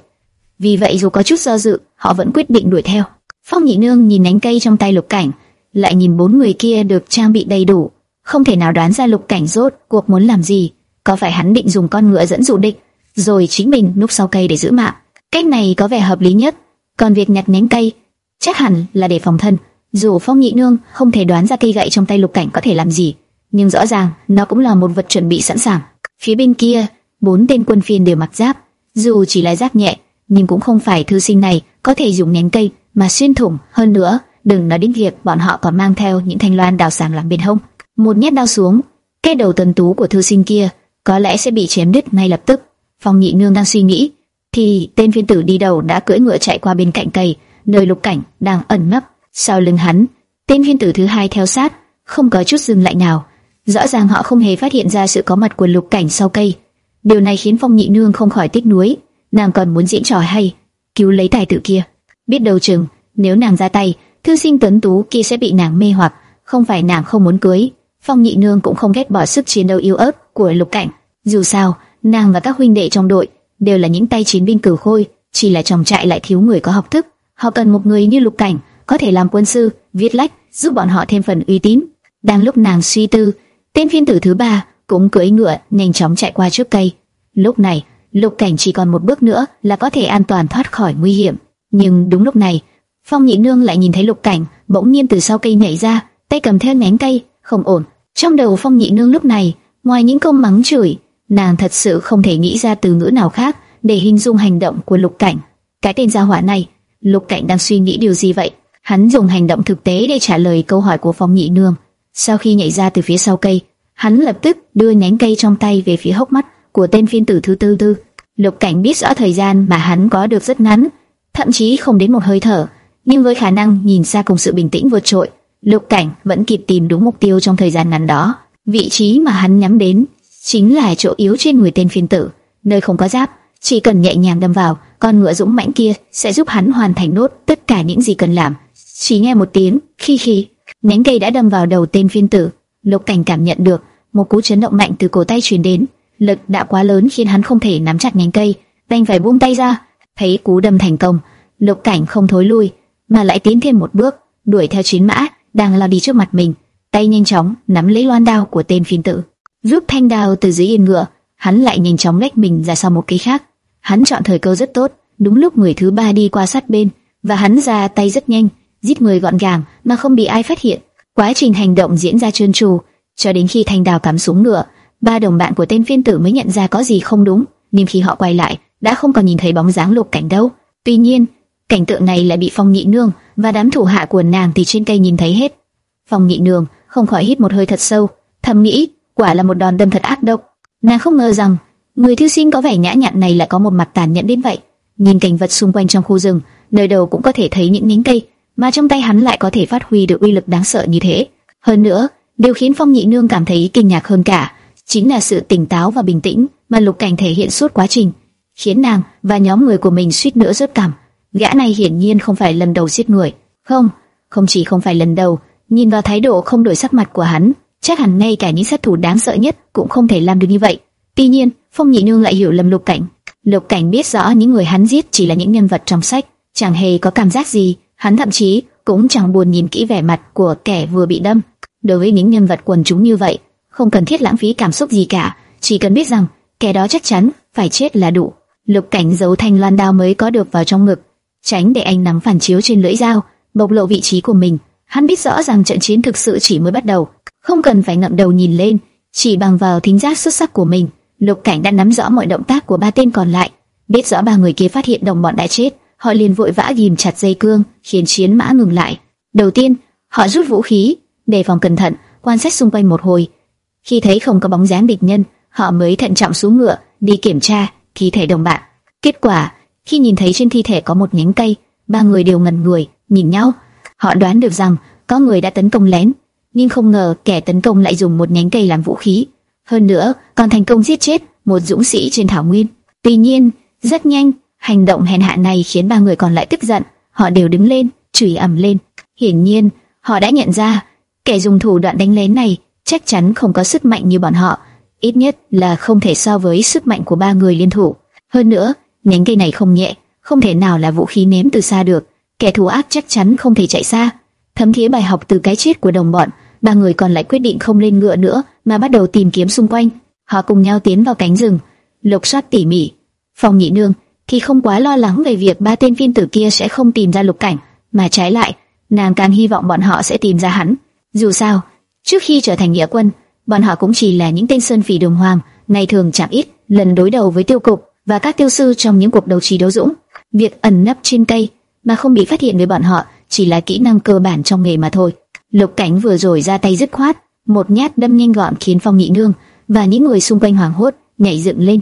Vì vậy dù có chút do dự, họ vẫn quyết định đuổi theo. Phong Nhị Nương nhìn nhánh cây trong tay Lục Cảnh, lại nhìn bốn người kia được trang bị đầy đủ, không thể nào đoán ra lục cảnh rốt cuộc muốn làm gì. Có phải hắn định dùng con ngựa dẫn dụ địch, rồi chính mình núp sau cây để giữ mạng? Cách này có vẻ hợp lý nhất. Còn việc nhặt nhánh cây, chắc hẳn là để phòng thân. Dù Phong Nhị Nương không thể đoán ra cây gậy trong tay lục cảnh có thể làm gì, nhưng rõ ràng nó cũng là một vật chuẩn bị sẵn sàng. Phía bên kia, bốn tên quân phiên đều mặc giáp, dù chỉ là giáp nhẹ, nhưng cũng không phải thư sinh này có thể dùng nhánh cây mà xuyên thủng. Hơn nữa, đừng nói đến việc bọn họ còn mang theo những thanh loan đào sàng làm bên hông một nhát đao xuống, cái đầu tần tú của thư sinh kia có lẽ sẽ bị chém đứt ngay lập tức. Phong Nhị Nương đang suy nghĩ, thì tên phiên tử đi đầu đã cưỡi ngựa chạy qua bên cạnh cây, nơi Lục Cảnh đang ẩn nấp. Sau lưng hắn, tên phiên tử thứ hai theo sát, không có chút dừng lại nào. Rõ ràng họ không hề phát hiện ra sự có mặt của Lục Cảnh sau cây. Điều này khiến Phong Nhị Nương không khỏi tiếc nuối, nàng còn muốn diễn trò hay, cứu lấy tài tử kia. Biết đâu chừng, nếu nàng ra tay, thư sinh tuấn tú kia sẽ bị nàng mê hoặc, không phải nàng không muốn cưới, Phong Nhị Nương cũng không ghét bỏ sức chiến đấu yếu ớt của Lục Cảnh. Dù sao, nàng và các huynh đệ trong đội đều là những tay chiến binh cử khôi, chỉ là trong trại lại thiếu người có học thức. Họ cần một người như Lục Cảnh có thể làm quân sư, viết lách, giúp bọn họ thêm phần uy tín. Đang lúc nàng suy tư, tên phiên tử thứ ba cũng cưỡi ngựa nhanh chóng chạy qua trước cây. Lúc này, Lục Cảnh chỉ còn một bước nữa là có thể an toàn thoát khỏi nguy hiểm. Nhưng đúng lúc này, Phong Nhị Nương lại nhìn thấy Lục Cảnh bỗng nhiên từ sau cây nhảy ra, tay cầm theo nhánh cây, không ổn. Trong đầu Phong Nhị Nương lúc này, ngoài những câu mắng chửi, nàng thật sự không thể nghĩ ra từ ngữ nào khác để hình dung hành động của Lục Cảnh. Cái tên gia hỏa này, Lục Cảnh đang suy nghĩ điều gì vậy? Hắn dùng hành động thực tế để trả lời câu hỏi của Phong Nhị Nương. Sau khi nhảy ra từ phía sau cây, hắn lập tức đưa nhánh cây trong tay về phía hốc mắt của tên phiên tử thứ tư tư. Lục Cảnh biết rõ thời gian mà hắn có được rất ngắn, thậm chí không đến một hơi thở, nhưng với khả năng nhìn xa cùng sự bình tĩnh vượt trội, Lục Cảnh vẫn kịp tìm đúng mục tiêu trong thời gian ngắn đó. Vị trí mà hắn nhắm đến chính là chỗ yếu trên người tên phiên tử, nơi không có giáp, chỉ cần nhẹ nhàng đâm vào, con ngựa dũng mãnh kia sẽ giúp hắn hoàn thành nốt tất cả những gì cần làm. Chỉ nghe một tiếng, khi khi, nhánh cây đã đâm vào đầu tên phiên tử. Lục Cảnh cảm nhận được một cú chấn động mạnh từ cổ tay truyền đến, lực đã quá lớn khiến hắn không thể nắm chặt nhánh cây, đành phải buông tay ra. Thấy cú đâm thành công, Lục Cảnh không thối lui, mà lại tiến thêm một bước, đuổi theo chiến mã đang lao đi trước mặt mình, tay nhanh chóng nắm lấy loan đao của tên phiên tử, rút thanh đao từ dưới yên ngựa, hắn lại nhanh chóng lách mình ra sau một cây khác. Hắn chọn thời cơ rất tốt, đúng lúc người thứ ba đi qua sát bên, và hắn ra tay rất nhanh, giết người gọn gàng mà không bị ai phát hiện. Quá trình hành động diễn ra trơn tru, cho đến khi thanh đào cắm xuống ngựa, ba đồng bạn của tên phiên tử mới nhận ra có gì không đúng, nhưng khi họ quay lại, đã không còn nhìn thấy bóng dáng lục cảnh đâu. Tuy nhiên, cảnh tượng này lại bị phong nhị nương và đám thủ hạ của nàng thì trên cây nhìn thấy hết. Phong nhị nương không khỏi hít một hơi thật sâu, thầm nghĩ quả là một đòn đâm thật ác độc. Nàng không ngờ rằng người thư sinh có vẻ nhã nhặn này lại có một mặt tàn nhẫn đến vậy. Nhìn cảnh vật xung quanh trong khu rừng, nơi đầu cũng có thể thấy những nhánh cây, mà trong tay hắn lại có thể phát huy được uy lực đáng sợ như thế. Hơn nữa, điều khiến Phong Nhị Nương cảm thấy kinh ngạc hơn cả chính là sự tỉnh táo và bình tĩnh mà Lục Cảnh thể hiện suốt quá trình, khiến nàng và nhóm người của mình suýt nữa rớt cảm. Gã này hiển nhiên không phải lần đầu giết người, không, không chỉ không phải lần đầu, nhìn vào thái độ không đổi sắc mặt của hắn, chắc hẳn ngay cả những sát thủ đáng sợ nhất cũng không thể làm được như vậy. Tuy nhiên, Phong Nhị Nương lại hiểu lầm Lục Cảnh. Lục Cảnh biết rõ những người hắn giết chỉ là những nhân vật trong sách, chẳng hề có cảm giác gì, hắn thậm chí cũng chẳng buồn nhìn kỹ vẻ mặt của kẻ vừa bị đâm. Đối với những nhân vật quần chúng như vậy, không cần thiết lãng phí cảm xúc gì cả, chỉ cần biết rằng kẻ đó chắc chắn phải chết là đủ. Lục Cảnh giấu thanh loan đao mới có được vào trong ngực, tránh để ánh nắng phản chiếu trên lưỡi dao, bộc lộ vị trí của mình. Hắn biết rõ rằng trận chiến thực sự chỉ mới bắt đầu, không cần phải ngậm đầu nhìn lên, chỉ bằng vào thính giác xuất sắc của mình, Lục Cảnh đã nắm rõ mọi động tác của ba tên còn lại, biết rõ ba người kia phát hiện đồng bọn đã chết, họ liền vội vã ghim chặt dây cương, khiến chiến mã ngừng lại. Đầu tiên, họ rút vũ khí, đề phòng cẩn thận, quan sát xung quanh một hồi. Khi thấy không có bóng dáng địch nhân, họ mới thận trọng xuống ngựa, đi kiểm tra thi thể đồng bạn. Kết quả, khi nhìn thấy trên thi thể có một nhánh cây, ba người đều ngẩn người, nhìn nhau. Họ đoán được rằng có người đã tấn công lén, nhưng không ngờ kẻ tấn công lại dùng một nhánh cây làm vũ khí. Hơn nữa, còn thành công giết chết một dũng sĩ trên thảo nguyên. Tuy nhiên, rất nhanh, hành động hèn hạ này khiến ba người còn lại tức giận. Họ đều đứng lên, chửi ầm lên. Hiển nhiên, họ đã nhận ra kẻ dùng thủ đoạn đánh lén này chắc chắn không có sức mạnh như bọn họ, ít nhất là không thể so với sức mạnh của ba người liên thủ. Hơn nữa, nhánh cây này không nhẹ, không thể nào là vũ khí ném từ xa được. Kẻ thù ác chắc chắn không thể chạy xa. Thấm thía bài học từ cái chết của đồng bọn, ba người còn lại quyết định không lên ngựa nữa mà bắt đầu tìm kiếm xung quanh. Họ cùng nhau tiến vào cánh rừng, lục soát tỉ mỉ. Phong Nhị Nương thì không quá lo lắng về việc ba tên phiên tử kia sẽ không tìm ra lục cảnh, mà trái lại, nàng càng hy vọng bọn họ sẽ tìm ra hắn. Dù sao, trước khi trở thành nghĩa quân, bọn họ cũng chỉ là những tên sơn phỉ đường hoàng, ngày thường chẳng ít lần đối đầu với tiêu cục và các tiêu sư trong những cuộc đấu trí đấu dũng. Việc ẩn nấp trên cây mà không bị phát hiện với bọn họ chỉ là kỹ năng cơ bản trong nghề mà thôi. Lục Cảnh vừa rồi ra tay dứt khoát, một nhát đâm nhanh gọn khiến Phong Nhị Nương và những người xung quanh hoảng hốt, nhảy dựng lên.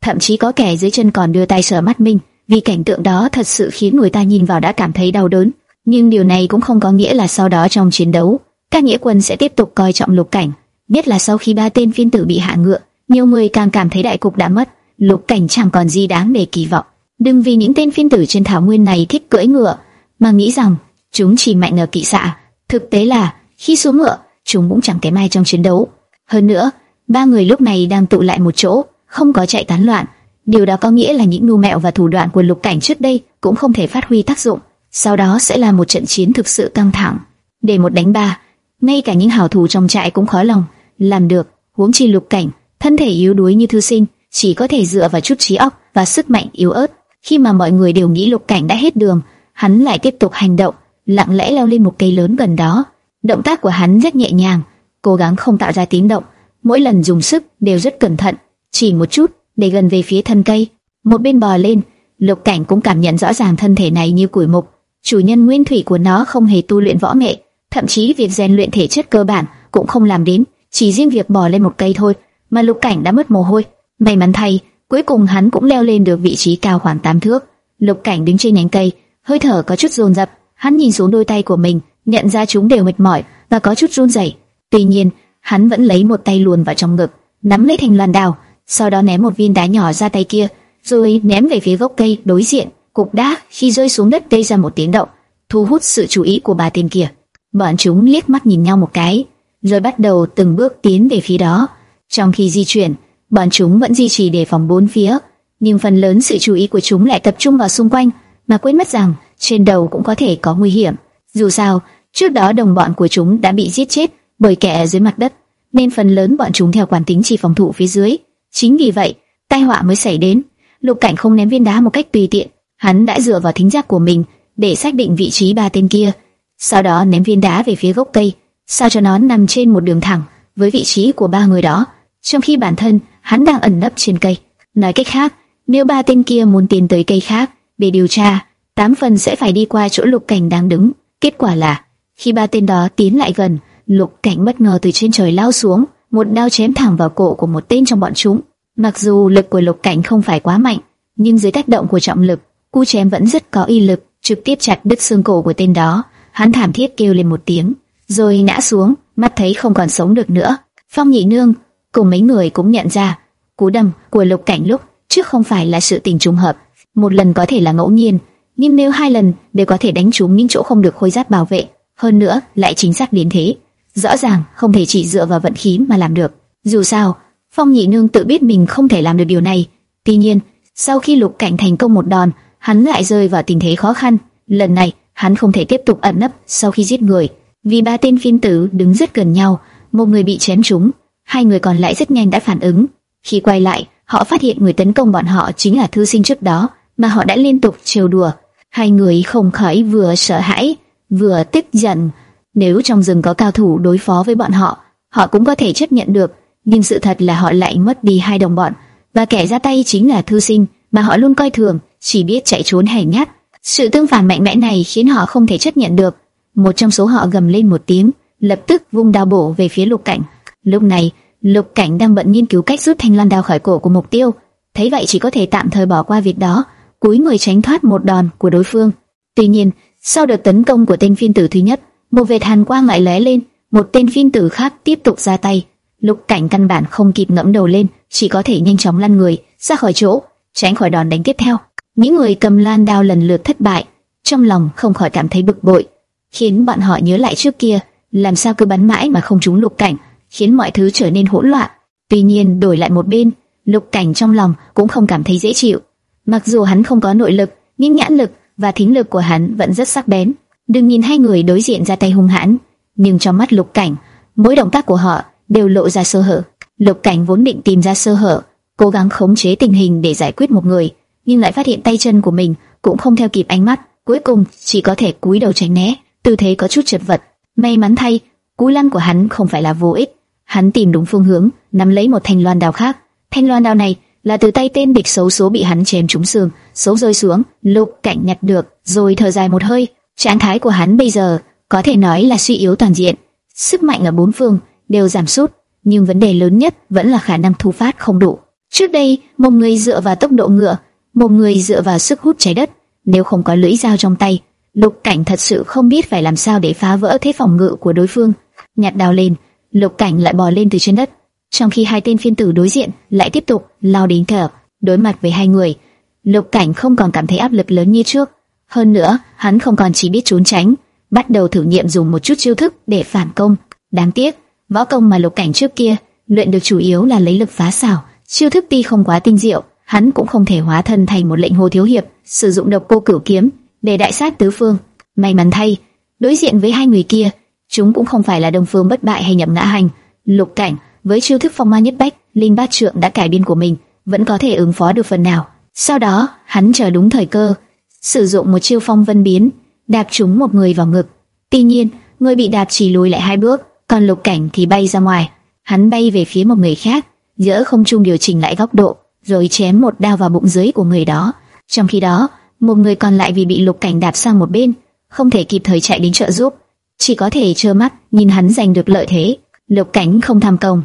Thậm chí có kẻ dưới chân còn đưa tay sờ mắt mình, vì cảnh tượng đó thật sự khiến người ta nhìn vào đã cảm thấy đau đớn. Nhưng điều này cũng không có nghĩa là sau đó trong chiến đấu, các nghĩa quân sẽ tiếp tục coi trọng Lục Cảnh. Biết là sau khi ba tên phiên tử bị hạ ngựa, nhiều người càng cảm thấy đại cục đã mất, Lục Cảnh chẳng còn gì đáng để kỳ vọng. Đừng vì những tên phiên tử trên thảo nguyên này thích cưỡi ngựa mà nghĩ rằng chúng chỉ mạnh ở kỵ xạ Thực tế là, khi xuống ngựa, chúng cũng chẳng kém ai trong chiến đấu. Hơn nữa, ba người lúc này đang tụ lại một chỗ, không có chạy tán loạn. Điều đó có nghĩa là những mưu mẹo và thủ đoạn của lục cảnh trước đây cũng không thể phát huy tác dụng. Sau đó sẽ là một trận chiến thực sự căng thẳng. Để một đánh ba, ngay cả những hảo thủ trong trại cũng khó lòng làm được. Huống chi lục cảnh, thân thể yếu đuối như thư sinh, chỉ có thể dựa vào chút trí óc và sức mạnh yếu ớt. Khi mà mọi người đều nghĩ lục cảnh đã hết đường, hắn lại tiếp tục hành động, lặng lẽ leo lên một cây lớn gần đó. Động tác của hắn rất nhẹ nhàng, cố gắng không tạo ra tiếng động. Mỗi lần dùng sức đều rất cẩn thận, chỉ một chút để gần về phía thân cây. Một bên bò lên, lục cảnh cũng cảm nhận rõ ràng thân thể này như củi mục. Chủ nhân nguyên thủy của nó không hề tu luyện võ nghệ, thậm chí việc rèn luyện thể chất cơ bản cũng không làm đến, chỉ riêng việc bò lên một cây thôi mà lục cảnh đã mất mồ hôi. May mắn thay, cuối cùng hắn cũng leo lên được vị trí cao khoảng 8 thước. Lục cảnh đứng trên nhánh cây, hơi thở có chút dồn dập. Hắn nhìn xuống đôi tay của mình, nhận ra chúng đều mệt mỏi và có chút run rẩy. Tuy nhiên, hắn vẫn lấy một tay luồn vào trong ngực, nắm lấy thành loan đào, sau đó ném một viên đá nhỏ ra tay kia, rồi ném về phía gốc cây đối diện. Cục đá khi rơi xuống đất gây ra một tiếng động, thu hút sự chú ý của bà tên kia. Bọn chúng liếc mắt nhìn nhau một cái, rồi bắt đầu từng bước tiến về phía đó. Trong khi di chuyển, bọn chúng vẫn duy trì đề phòng bốn phía, nhưng phần lớn sự chú ý của chúng lại tập trung vào xung quanh, mà quên mất rằng trên đầu cũng có thể có nguy hiểm. Dù sao, trước đó đồng bọn của chúng đã bị giết chết bởi kẻ dưới mặt đất, nên phần lớn bọn chúng theo quán tính chỉ phòng thủ phía dưới. Chính vì vậy, tai họa mới xảy đến. Lục Cảnh không ném viên đá một cách tùy tiện, hắn đã dựa vào thính giác của mình để xác định vị trí ba tên kia. Sau đó ném viên đá về phía gốc cây, sao cho nó nằm trên một đường thẳng với vị trí của ba người đó, trong khi bản thân hắn đang ẩn nấp trên cây. Nói cách khác, nếu ba tên kia muốn tiến tới cây khác để điều tra, tám phần sẽ phải đi qua chỗ Lục Cảnh đang đứng. Kết quả là, khi ba tên đó tiến lại gần, Lục Cảnh bất ngờ từ trên trời lao xuống, một đao chém thẳng vào cổ của một tên trong bọn chúng. Mặc dù lực của Lục Cảnh không phải quá mạnh, nhưng dưới tác động của trọng lực, cú chém vẫn rất có y lực, trực tiếp chặt đứt xương cổ của tên đó. Hắn thảm thiết kêu lên một tiếng, rồi ngã xuống, mắt thấy không còn sống được nữa. Phong Nhị Nương cùng mấy người cũng nhận ra, cú đâm của Lục Cảnh lúc trước không phải là sự tình trùng hợp, một lần có thể là ngẫu nhiên, nhưng nếu hai lần đều có thể đánh trúng những chỗ không được khôi giáp bảo vệ, hơn nữa lại chính xác đến thế, rõ ràng không thể chỉ dựa vào vận khí mà làm được. Dù sao, Phong Nhị Nương tự biết mình không thể làm được điều này. Tuy nhiên, sau khi Lục Cảnh thành công một đòn, hắn lại rơi vào tình thế khó khăn. Lần này, hắn không thể tiếp tục ẩn nấp sau khi giết người, vì ba tên phiên tử đứng rất gần nhau, một người bị chém trúng, hai người còn lại rất nhanh đã phản ứng. Khi quay lại, họ phát hiện người tấn công bọn họ chính là thư sinh trước đó, mà họ đã liên tục trêu đùa. Hai người không khỏi vừa sợ hãi, vừa tức giận. Nếu trong rừng có cao thủ đối phó với bọn họ, họ cũng có thể chấp nhận được, nhưng sự thật là họ lại mất đi hai đồng bọn, và kẻ ra tay chính là thư sinh mà họ luôn coi thường, chỉ biết chạy trốn hèn nhát. Sự tương phản mạnh mẽ này khiến họ không thể chấp nhận được. Một trong số họ gầm lên một tiếng, lập tức vung đao bổ về phía Lục Cảnh. Lúc này, Lục Cảnh đang bận nghiên cứu cách rút thanh loan đao khỏi cổ của mục tiêu, thấy vậy chỉ có thể tạm thời bỏ qua việc đó, cúi người tránh thoát một đòn của đối phương. Tuy nhiên, sau đợt tấn công của tên phiên tử thứ nhất, một vệt hàn quang lại lóe lên, một tên phiên tử khác tiếp tục ra tay. Lục Cảnh căn bản không kịp ngẩng đầu lên, chỉ có thể nhanh chóng lăn người ra khỏi chỗ, tránh khỏi đòn đánh tiếp theo. Những người cầm lan đao lần lượt thất bại, trong lòng không khỏi cảm thấy bực bội, khiến bọn họ nhớ lại trước kia, làm sao cứ bắn mãi mà không trúng Lục Cảnh, khiến mọi thứ trở nên hỗn loạn. Tuy nhiên đổi lại một bên, Lục Cảnh trong lòng cũng không cảm thấy dễ chịu. Mặc dù hắn không có nội lực, nhưng nhãn lực và thính lực của hắn vẫn rất sắc bén. Đừng nhìn hai người đối diện ra tay hung hãn, nhưng trong mắt Lục Cảnh, mỗi động tác của họ đều lộ ra sơ hở. Lục Cảnh vốn định tìm ra sơ hở, cố gắng khống chế tình hình để giải quyết một người, nhưng lại phát hiện tay chân của mình cũng không theo kịp ánh mắt, cuối cùng chỉ có thể cúi đầu tránh né, tư thế có chút chật vật. May mắn thay, cú lăn của hắn không phải là vô ích, hắn tìm đúng phương hướng, nắm lấy một thanh loan đao khác. Thanh loan đao này là từ tay tên địch xấu số bị hắn chém trúng xương, số rơi xuống, Lục Cảnh nhặt được, rồi thở dài một hơi. Trạng thái của hắn bây giờ có thể nói là suy yếu toàn diện, sức mạnh ở bốn phương đều giảm sút, nhưng vấn đề lớn nhất vẫn là khả năng thu phát không đủ. Trước đây, một người dựa vào tốc độ ngựa, một người dựa vào sức hút trái đất, nếu không có lưỡi dao trong tay, Lục Cảnh thật sự không biết phải làm sao để phá vỡ thế phòng ngự của đối phương. Nhặt đao lên, Lục Cảnh lại bò lên từ trên đất, trong khi hai tên phiên tử đối diện lại tiếp tục lao đến thở đối mặt với hai người. Lục Cảnh không còn cảm thấy áp lực lớn như trước, hơn nữa, hắn không còn chỉ biết trốn tránh, bắt đầu thử nghiệm dùng một chút chiêu thức để phản công. Đáng tiếc, võ công mà Lục Cảnh trước kia luyện được chủ yếu là lấy lực phá xảo, chiêu thức tuy không quá tinh diệu, hắn cũng không thể hóa thân thành một lệnh hồ thiếu hiệp, sử dụng độc cô cửu kiếm để đại sát tứ phương. May mắn thay, đối diện với hai người kia, chúng cũng không phải là đồng phương bất bại hay nhậm ngã hành. Lục Cảnh với chiêu thức phong ma nhất bách, linh bát trượng đã cải biên của mình, vẫn có thể ứng phó được phần nào. Sau đó, hắn chờ đúng thời cơ, sử dụng một chiêu phong vân biến, đạp trúng một người vào ngực. Tuy nhiên, người bị đạp chỉ lùi lại hai bước, còn Lục Cảnh thì bay ra ngoài. Hắn bay về phía một người khác, giữa không trung điều chỉnh lại góc độ, rồi chém một đao vào bụng dưới của người đó. Trong khi đó, một người còn lại vì bị Lục Cảnh đạp sang một bên, không thể kịp thời chạy đến trợ giúp, chỉ có thể trơ mắt nhìn hắn giành được lợi thế. Lục Cảnh không tham công,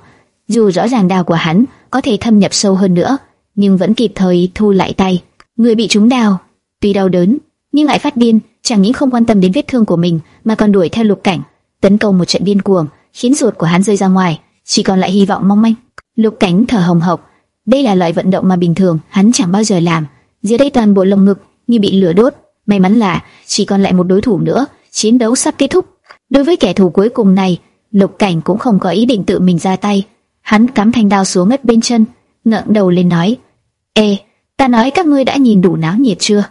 dù rõ ràng đao của hắn có thể thâm nhập sâu hơn nữa, nhưng vẫn kịp thời thu lại tay. Người bị trúng đao, tuy đau đớn, nhưng lại phát điên, chẳng những không quan tâm đến vết thương của mình mà còn đuổi theo Lục Cảnh, tấn công một trận điên cuồng, khiến ruột của hắn rơi ra ngoài, chỉ còn lại hy vọng mong manh. Lục Cảnh thở hồng hộc, đây là loại vận động mà bình thường hắn chẳng bao giờ làm. Dưới đây toàn bộ lồng ngực như bị lửa đốt, may mắn là chỉ còn lại một đối thủ nữa, chiến đấu sắp kết thúc. Đối với kẻ thù cuối cùng này, Lục Cảnh cũng không có ý định tự mình ra tay, hắn cắm thanh đao xuống ngất bên chân, ngẩng đầu lên nói: "Ê, ta nói các ngươi đã nhìn đủ náo nhiệt chưa?